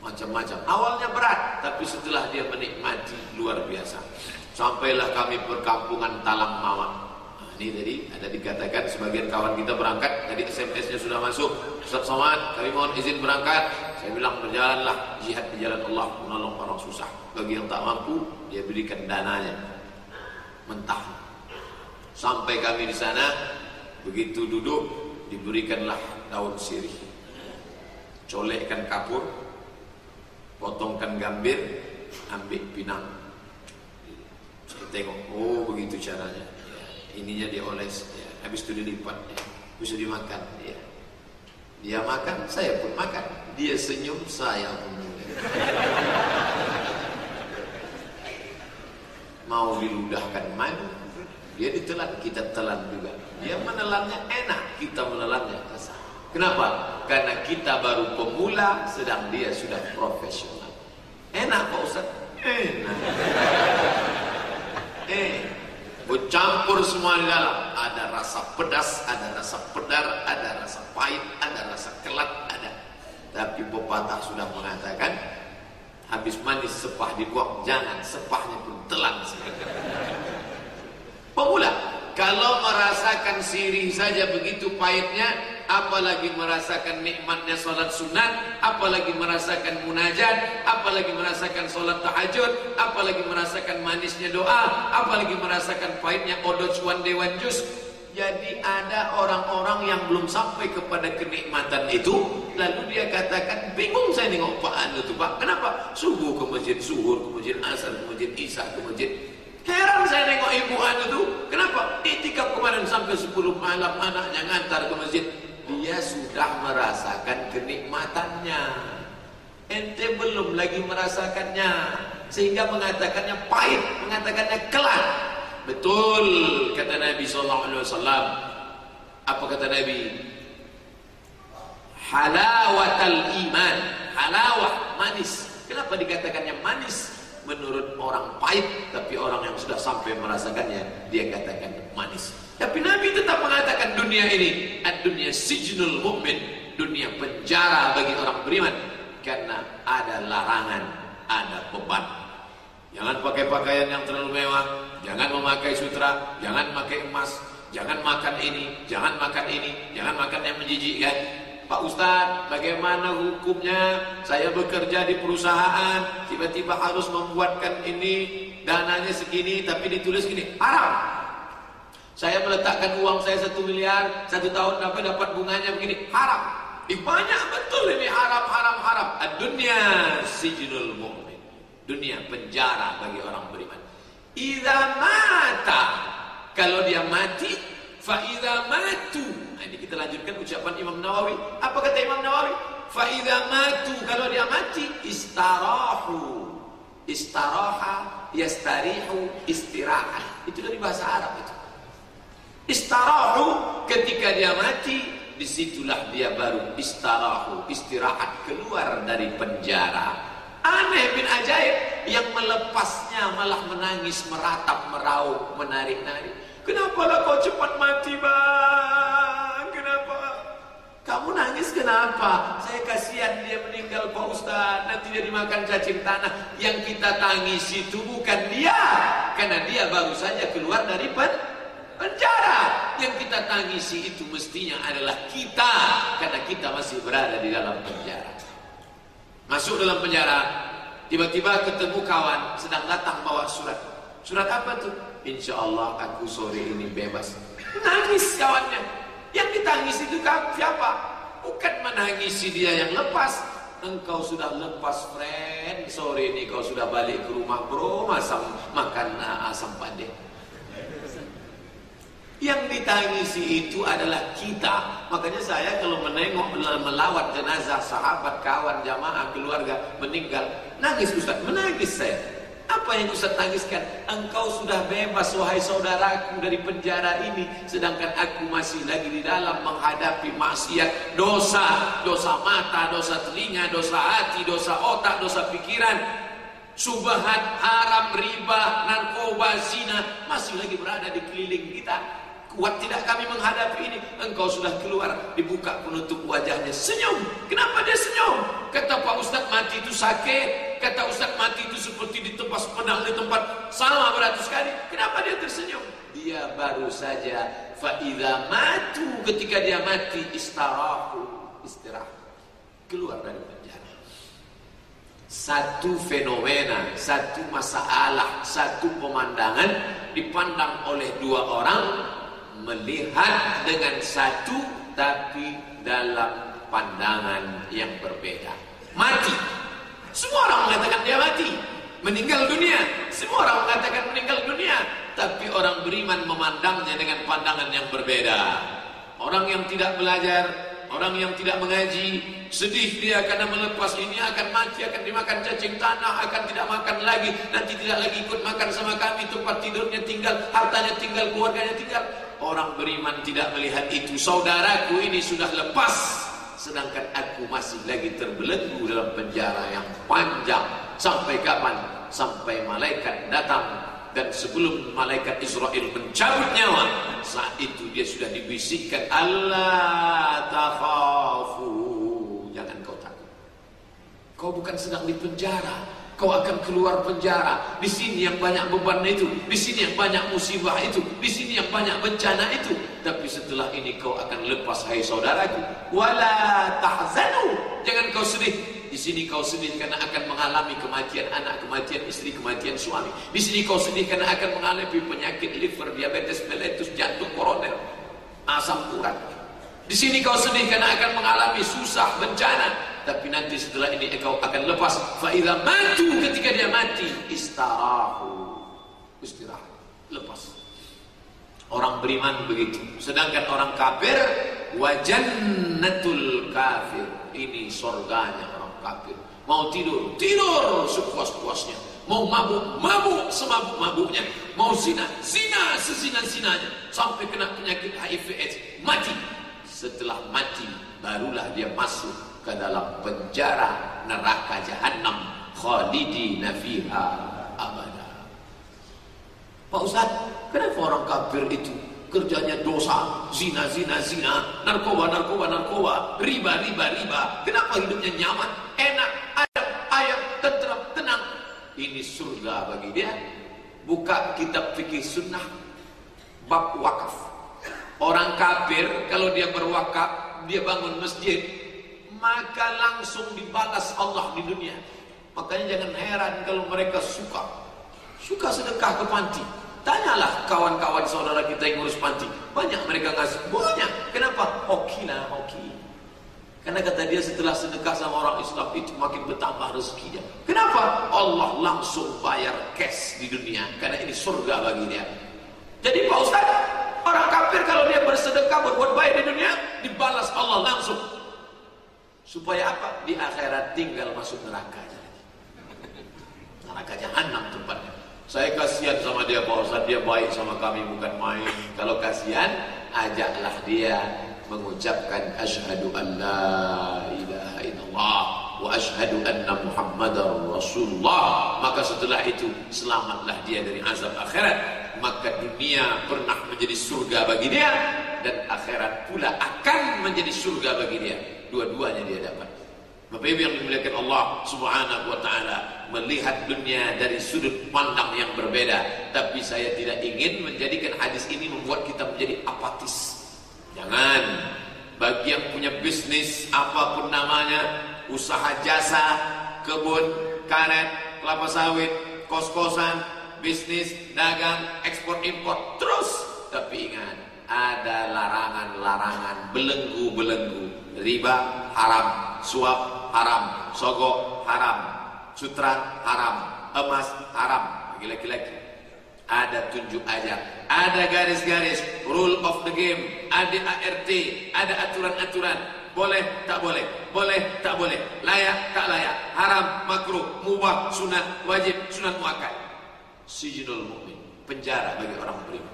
Macam-macam. Awalnya berat, tapi setelah dia menikmati luar biasa. Sampailah kami perkampungan Talang Mawar. Nah, Ini tadi ada dikatakan sebagian kawan kita berangkat, tadi SMS-nya sudah masuk. Ustaz Somad, kami mohon izin berangkat. Saya bilang berjalanlah jihad di jalan Allah menolong orang susah. Bagi yang tak mampu, dia berikan dananya. Mentah. Sampai kami di sana, begitu duduk, diberikanlah daun sirih. Colekkan kapur, potongkan gambir, ambil pinang. Tengok, oh begitu caranya. Ininya dioles ya. habis itu dilipat ya. bisa dimakan ya. dia makan saya pun makan. Dia senyum saya pun mau diludahkan mana dia ditelan kita telan juga. Dia menelannya enak kita menelannya kasar kenapa? Karena kita baru pemula sedang dia sudah profesional. Enak Pak Ustaz? Enak eh Bercampur semua di dalam. Ada rasa pedas, ada rasa pedar, ada rasa pahit, ada rasa kelat, ada. Tapi pepatah sudah mengatakan, habis manis sepah dibuang, jangan sepahnya pun telan. Pemula, kalau merasakan sirih saja begitu pahitnya, apalagi merasakan nikmatnya sholat sunat, apalagi merasakan munajat, apalagi merasakan sholat tahajud, apalagi merasakan manisnya doa, apalagi merasakan pahitnya odot cuan dewan jus. Jadi ada orang-orang yang belum sampai kepada kenikmatan itu Lalu dia katakan bingung saya nengok Pak Anu itu Pak Kenapa? Subuh ke masjid, suhur ke masjid, asar ke masjid, isya ke masjid Heran saya nengok ibu anu itu. Kenapa? Itikaf kemarin sampai 10 malam anaknya ngantar ke masjid. Dia sudah merasakan kenikmatannya. Ente belum lagi merasakannya. Sehingga mengatakannya pahit, mengatakannya kelat. Betul kata Nabi wasallam. Apa kata Nabi? Halawatal iman, halawah manis. Kenapa dikatakannya manis? Menurut orang pahit tapi orang yang sudah sampai merasakannya dia katakan manis. Tapi Nabi tetap mengatakan dunia ini dunia sijnul mukmin dunia penjara bagi orang beriman karena ada larangan ada beban. Jangan pakai pakaian yang terlalu mewah jangan memakai sutra jangan pakai emas jangan makan ini jangan makan ini jangan makan yang menjijikkan Pak Ustadz, bagaimana hukumnya? Saya bekerja di perusahaan, tiba-tiba harus membuatkan ini, dananya segini, tapi ditulis gini, haram. Saya meletakkan uang saya satu miliar, satu tahun dapat dapat bunganya begini, haram. Ini banyak betul ini haram, haram, haram. Dunia sijinul mu'min. Dunia penjara bagi orang beriman. Iza mata. Kalau dia mati, fa iza matu Nah, ini kita lanjutkan ucapan Imam Nawawi. Apa kata Imam Nawawi? Fa'idha matu. Kalau dia mati, istarahu. Istaraha, yastarihu, istirahat. Itu dari bahasa Arab itu. Istarahu, ketika dia mati, di situlah dia baru istarahu, istirahat, keluar dari penjara. Aneh bin ajaib yang melepasnya malah menangis, meratap, meraup, menarik-narik. Kenapa lah kau cepat mati bang? Kamu nangis kenapa? Saya kasihan dia meninggal Pak Ustaz. Nanti dia dimakan cacing tanah. Yang kita tangis itu bukan dia. Karena dia baru saja keluar dari pen penjara. Yang kita tangisi itu mestinya adalah kita. Karena kita masih berada di dalam penjara. Masuk dalam penjara. Tiba-tiba ketemu kawan sedang datang bawa surat. Surat apa tuh? Insya Allah aku sore ini bebas. Nangis kawannya. Yang ditangis itu siapa? Bukan menangisi dia yang lepas. Engkau sudah lepas friend. Sore ini kau sudah balik ke rumah bro. Masam, makan uh, asam pade. Yang ditangisi itu adalah kita. Makanya saya kalau menengok melawat jenazah sahabat, kawan, jamaah, keluarga meninggal, nangis Ustaz, menangis saya. Apa yang Ustaz tangiskan? Engkau sudah bebas wahai saudaraku dari penjara ini. Sedangkan aku masih lagi di dalam menghadapi maksiat. Dosa, dosa mata, dosa telinga, dosa hati, dosa otak, dosa pikiran. Subhat, haram, riba, narkoba, zina. Masih lagi berada di keliling kita Kuat tidak kami menghadapi ini? Engkau sudah keluar Dibuka penutup wajahnya. Senyum. Kenapa dia senyum? Kata Pak Ustaz mati itu sakit. Kata Ustaz mati itu seperti ditebas pedang di tempat Sama beratus kali. Kenapa dia tersenyum? Dia baru saja faida matu ketika dia mati istirahat istirahat. Keluar dari penjara. Satu fenomena satu masalah satu pemandangan dipandang oleh dua orang melihat dengan satu tapi dalam pandangan yang berbeda. Mati. Semua orang mengatakan dia mati. Meninggal dunia. Semua orang mengatakan meninggal dunia. Tapi orang beriman memandangnya dengan pandangan yang berbeda. Orang yang tidak belajar, orang yang tidak mengaji, sedih dia karena melepas ini akan mati, akan dimakan cacing tanah, akan tidak makan lagi, nanti tidak lagi ikut makan sama kami, tempat tidurnya tinggal, hartanya tinggal, keluarganya tinggal. Orang beriman tidak melihat itu. Saudaraku ini sudah lepas, sedangkan aku masih lagi terbelenggu dalam penjara yang panjang. Sampai kapan? Sampai malaikat datang dan sebelum malaikat Israel mencabut nyawa saat itu dia sudah dibisikkan Allah takhafu jangan kau takut kau bukan sedang di penjara kau akan keluar penjara. Di sini yang banyak beban itu. Di sini yang banyak musibah itu. Di sini yang banyak bencana itu. Tapi setelah ini kau akan lepas hai saudaraku. Wala tahzanu. Jangan kau sedih. Di sini kau sedih karena akan mengalami kematian anak, kematian istri, kematian suami. Di sini kau sedih karena akan mengalami penyakit liver, diabetes mellitus, jantung koroner, asam urat. Di sini kau sedih karena akan mengalami susah, bencana. Tapi nanti setelah ini kau akan lepas. Fa'idha matu ketika dia mati. Istarahu. Istirahat. Lepas. Orang beriman begitu. Sedangkan orang kafir. Wajannatul kafir. Ini sorganya orang kafir. Mau tidur, tidur sepuas-puasnya. Mau mabuk, mabuk semabuk-mabuknya. Mau zina, zina sezina-zinanya. Sampai kena penyakit HIV AIDS, mati. Setelah mati, barulah dia masuk ke dalam penjara neraka jahanam. Khalidina fiha abada. Pak Ustaz, kenapa orang kafir itu kerjanya dosa, zina, zina, zina, narkoba, narkoba, narkoba, riba, riba, riba. Kenapa hidupnya nyaman, enak, ayam, ayam, tentram, tenang? Ini surga bagi dia. Buka kitab fikih sunnah, bab wakaf. Orang kafir kalau dia berwakaf, dia bangun masjid, maka langsung dibalas Allah di dunia. Makanya jangan heran kalau mereka suka suka sedekah ke panti Tanyalah kawan-kawan saudara kita yang ngurus panti. Banyak mereka ngasih. Banyak. Kenapa? Hoki lah, hoki. Karena kata dia setelah sedekah sama orang Islam itu makin bertambah rezekinya. Kenapa? Allah langsung bayar cash di dunia. Karena ini surga bagi dia. Jadi Pak Ustaz, orang kafir kalau dia bersedekah berbuat baik di dunia, dibalas Allah langsung. Supaya apa? Di akhirat tinggal masuk neraka. Neraka jahanam tempatnya. Saya kasihan sama dia Pak dia baik sama kami bukan main. Kalau kasihan, ajaklah dia mengucapkan asyhadu an la ilaha illallah wa asyhadu anna muhammadar rasulullah. Maka setelah itu selamatlah dia dari azab akhirat. Maka dunia pernah menjadi surga bagi dia dan akhirat pula akan menjadi surga bagi dia. Dua-duanya dia dapat. Bapak Ibu yang dimuliakan Allah Subhanahu wa taala melihat dunia dari sudut pandang yang berbeda, tapi saya tidak ingin menjadikan hadis ini membuat kita menjadi apatis. Jangan. Bagi yang punya bisnis apa pun namanya, usaha jasa, kebun, karet, kelapa sawit, kos-kosan, bisnis, dagang, ekspor impor, terus. Tapi ingat, ada larangan-larangan, belenggu-belenggu, riba haram, suap haram, sogok haram, sutra haram, emas haram. Bagi laki-laki. Ada tunjuk aja, ada garis-garis, rule of the game, ada ART, ada aturan-aturan. Boleh, tak boleh, boleh, tak boleh, layak, tak layak, haram, makruh, mubah, sunat, wajib, sunat muakkad. Sijinul mukmin, penjara bagi orang beriman.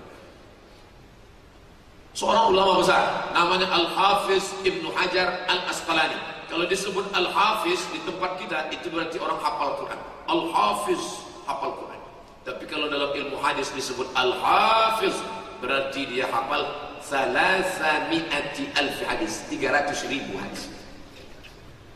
Seorang ulama besar namanya Al-Hafiz Ibnu Hajar Al-Asqalani kalau disebut Al-Hafiz di tempat kita itu berarti orang hafal Quran. Al-Hafiz hafal Quran. Tapi kalau dalam ilmu hadis disebut Al-Hafiz berarti dia hafal salasami'ati alfi hadis. 300 ribu hadis.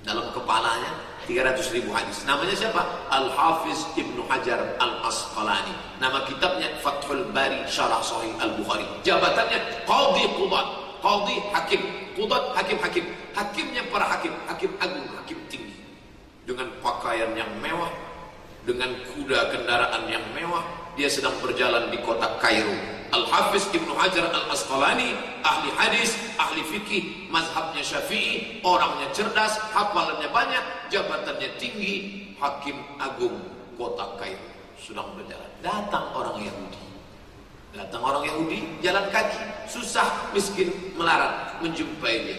Dalam kepalanya 300 ribu hadis. Namanya siapa? Al-Hafiz Ibnu Hajar Al-Asqalani. Nama kitabnya Fathul Bari Syarah Sahih Al-Bukhari. Jabatannya Qadhi Qudat. Qadhi Hakim. Qudat Hakim Hakim. Hakimnya para hakim. Hakim agung, hakim tinggi. Dengan pakaian yang mewah. Dengan kuda kendaraan yang mewah. Dia sedang berjalan di kota Kairo Al-Hafiz Ibnu Hajar Al-Asqalani ahli hadis, ahli fikih, mazhabnya Syafi'i, orangnya cerdas, hafalannya banyak, jabatannya tinggi, hakim agung kota Kairo sedang berjalan. Datang orang Yahudi. Datang orang Yahudi jalan kaki, susah, miskin, melarat menjumpai dia.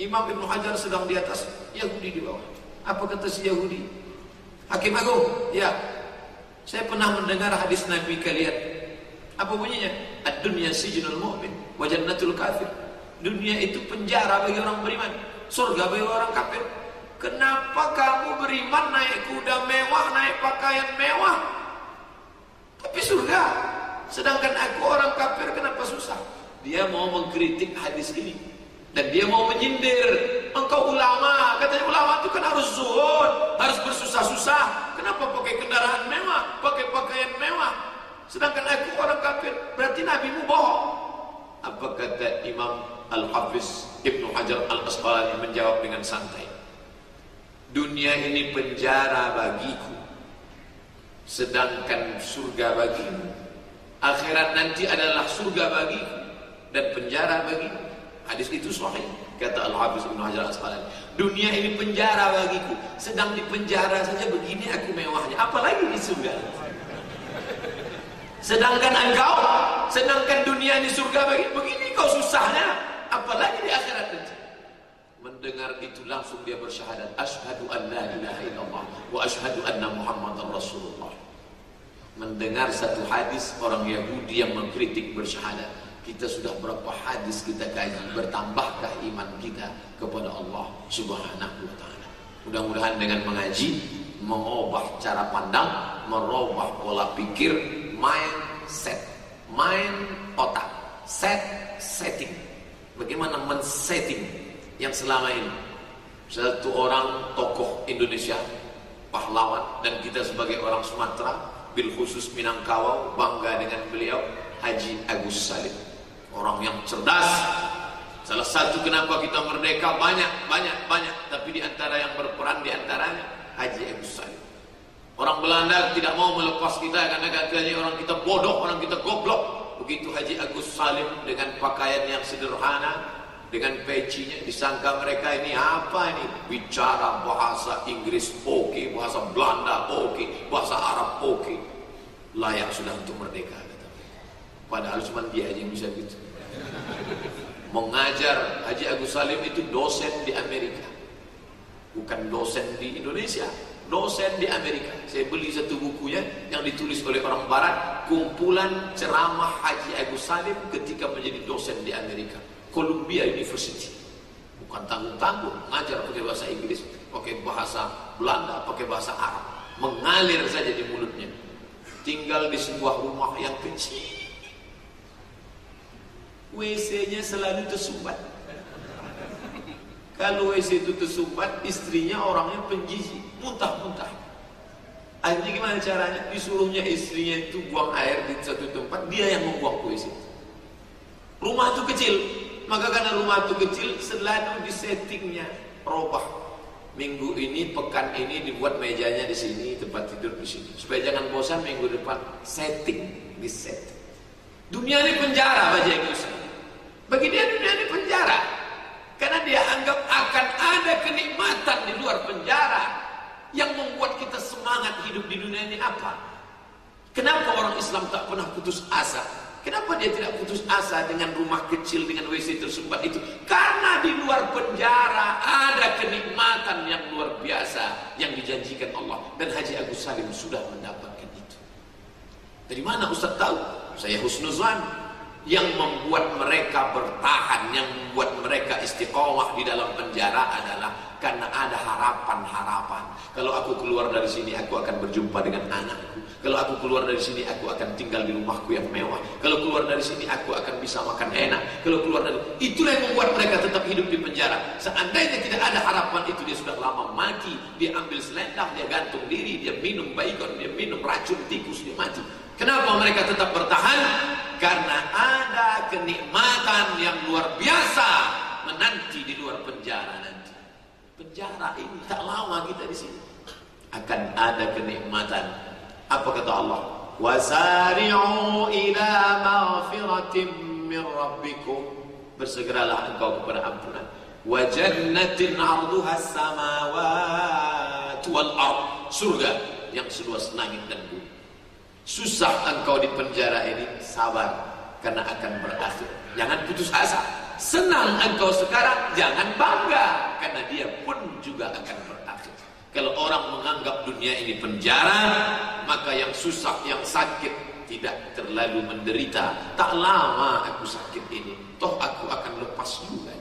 Imam Ibnu Hajar sedang di atas, Yahudi di bawah. Apa kata si Yahudi? Hakim Agung, ya. Saya pernah mendengar hadis Nabi kalian apa bunyinya? Ad-dunya sijnul mu'min wa jannatul kafir. Dunia itu penjara bagi orang beriman, surga bagi orang kafir. Kenapa kamu beriman naik kuda mewah, naik pakaian mewah? Tapi surga. Sedangkan aku orang kafir kenapa susah? Dia mau mengkritik hadis ini. Dan dia mau menyindir. Engkau ulama. Katanya ulama itu kan harus zuhud. Harus bersusah-susah. Kenapa pakai kendaraan mewah? Pakai pakaian mewah? Sedangkan aku orang kafir, berarti nabimu bohong. Apa kata Imam Al-Hafiz Ibnu Hajar Al-Asqalani menjawab dengan santai. Dunia ini penjara bagiku. Sedangkan surga bagimu. Akhirat nanti adalah surga bagiku dan penjara bagimu. Hadis itu sahih kata Al-Hafiz Ibnu Hajar Al-Asqalani. Dunia ini penjara bagiku, sedang di penjara saja begini aku mewahnya, apalagi di surga. Sedangkan engkau, sedangkan dunia ini surga bagi begini kau susahnya, apalagi di akhirat nanti. Mendengar itu langsung dia bersyahadat, asyhadu an la ilaha illallah wa asyhadu anna muhammadar rasulullah. Mendengar satu hadis orang Yahudi yang mengkritik bersyahadat. Kita sudah berapa hadis kita kaji, bertambahkah iman kita kepada Allah Subhanahu wa taala. Mudah-mudahan dengan mengaji mengubah cara pandang, merubah pola pikir, mindset, mind otak, set setting. Bagaimana men-setting yang selama ini? Satu orang tokoh Indonesia pahlawan dan kita sebagai orang Sumatera bil khusus Minangkabau bangga dengan beliau Haji Agus Salim. Orang yang cerdas. Salah satu kenapa kita merdeka banyak banyak banyak. Tapi di antara yang berperan di antaranya Haji Agus Salim Orang Belanda tidak mau melepas kita karena katanya orang kita bodoh, orang kita goblok. Begitu Haji Agus Salim dengan pakaian yang sederhana, dengan pecinya disangka mereka ini apa ini? Bicara bahasa Inggris oke, okay, bahasa Belanda oke, okay, bahasa Arab oke. Okay. Layak sudah untuk merdeka kata Padahal cuma dia aja yang bisa gitu. Mengajar Haji Agus Salim itu dosen di Amerika. Bukan dosen di Indonesia dosen di Amerika. Saya beli satu bukunya yang ditulis oleh orang barat, kumpulan ceramah Haji Agus Salim ketika menjadi dosen di Amerika. Columbia University. Bukan tanggung-tanggung, ngajar pakai bahasa Inggris, pakai bahasa Belanda, pakai bahasa Arab. Mengalir saja di mulutnya. Tinggal di sebuah rumah yang kecil. WC-nya selalu tersumbat. Kalau WC itu tersumbat, istrinya orangnya penjijik muntah-muntah. Akhirnya gimana caranya? Disuruhnya istrinya itu buang air di satu tempat, dia yang membuang puisi. Rumah itu kecil, maka karena rumah itu kecil, selalu di settingnya. Minggu ini, pekan ini dibuat mejanya di sini, tempat tidur di sini. Supaya jangan bosan minggu depan, setting, di set. Dunia ini penjara bagi Yesus. Bagi dia dunia ini penjara. Karena dia anggap akan ada kenikmatan di luar penjara. Yang membuat kita semangat hidup di dunia ini apa? Kenapa orang Islam tak pernah putus asa? Kenapa dia tidak putus asa dengan rumah kecil dengan WC tersumbat itu? Karena di luar penjara ada kenikmatan yang luar biasa yang dijanjikan Allah dan Haji Agus Salim sudah mendapatkan itu. Dari mana Ustaz tahu? Saya husnuzan yang membuat mereka bertahan, yang membuat mereka istiqomah di dalam penjara adalah karena ada harapan-harapan. Kalau aku keluar dari sini, aku akan berjumpa dengan anakku. Kalau aku keluar dari sini, aku akan tinggal di rumahku yang mewah. Kalau keluar dari sini, aku akan bisa makan enak. Kalau keluar dari itulah yang membuat mereka tetap hidup di penjara. Seandainya tidak ada harapan itu, dia sudah lama mati. Dia ambil selendang, dia gantung diri, dia minum baygon, dia minum racun tikus, dia mati. Kenapa mereka tetap bertahan? Karena ada kenikmatan yang luar biasa menanti di luar penjara nanti. Penjara ini tak lama kita di sini. Akan ada kenikmatan. Apa kata Allah? Wasari'u ila maghfiratin min rabbikum. Bersegeralah engkau kepada ampunan. Wa jannatin 'arduha samawati wal ard. Surga yang seluas langit dan bumi. Susah engkau di penjara ini, sabar karena akan berakhir. Jangan putus asa. Senang engkau sekarang, jangan bangga karena dia pun juga akan berakhir. Kalau orang menganggap dunia ini penjara, maka yang susah, yang sakit tidak terlalu menderita. Tak lama aku sakit ini, toh aku akan lepas juga.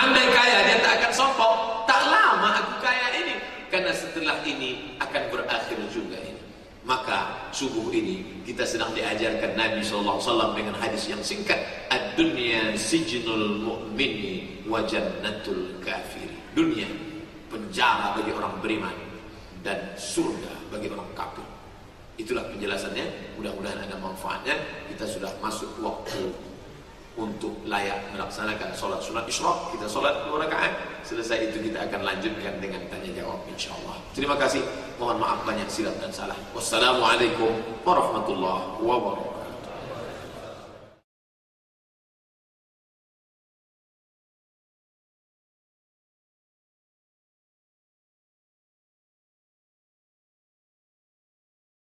Andai kaya dia tak akan sombong, tak lama aku kaya ini karena setelah ini akan berakhir juga ini. Maka subuh ini kita sedang diajarkan Nabi SAW dengan hadis yang singkat. Ad-dunya sijnul mu'mini wa jannatul kafir. Dunia penjara bagi orang beriman dan surga bagi orang kafir. Itulah penjelasannya. Mudah-mudahan ada manfaatnya. Kita sudah masuk waktu untuk layak melaksanakan solat sunat isyraq kita solat dua rakaat. Selesai itu kita akan lanjutkan dengan tanya jawab insyaallah. Terima kasih. Mohon maaf banyak silap dan salah. Wassalamualaikum warahmatullahi wabarakatuh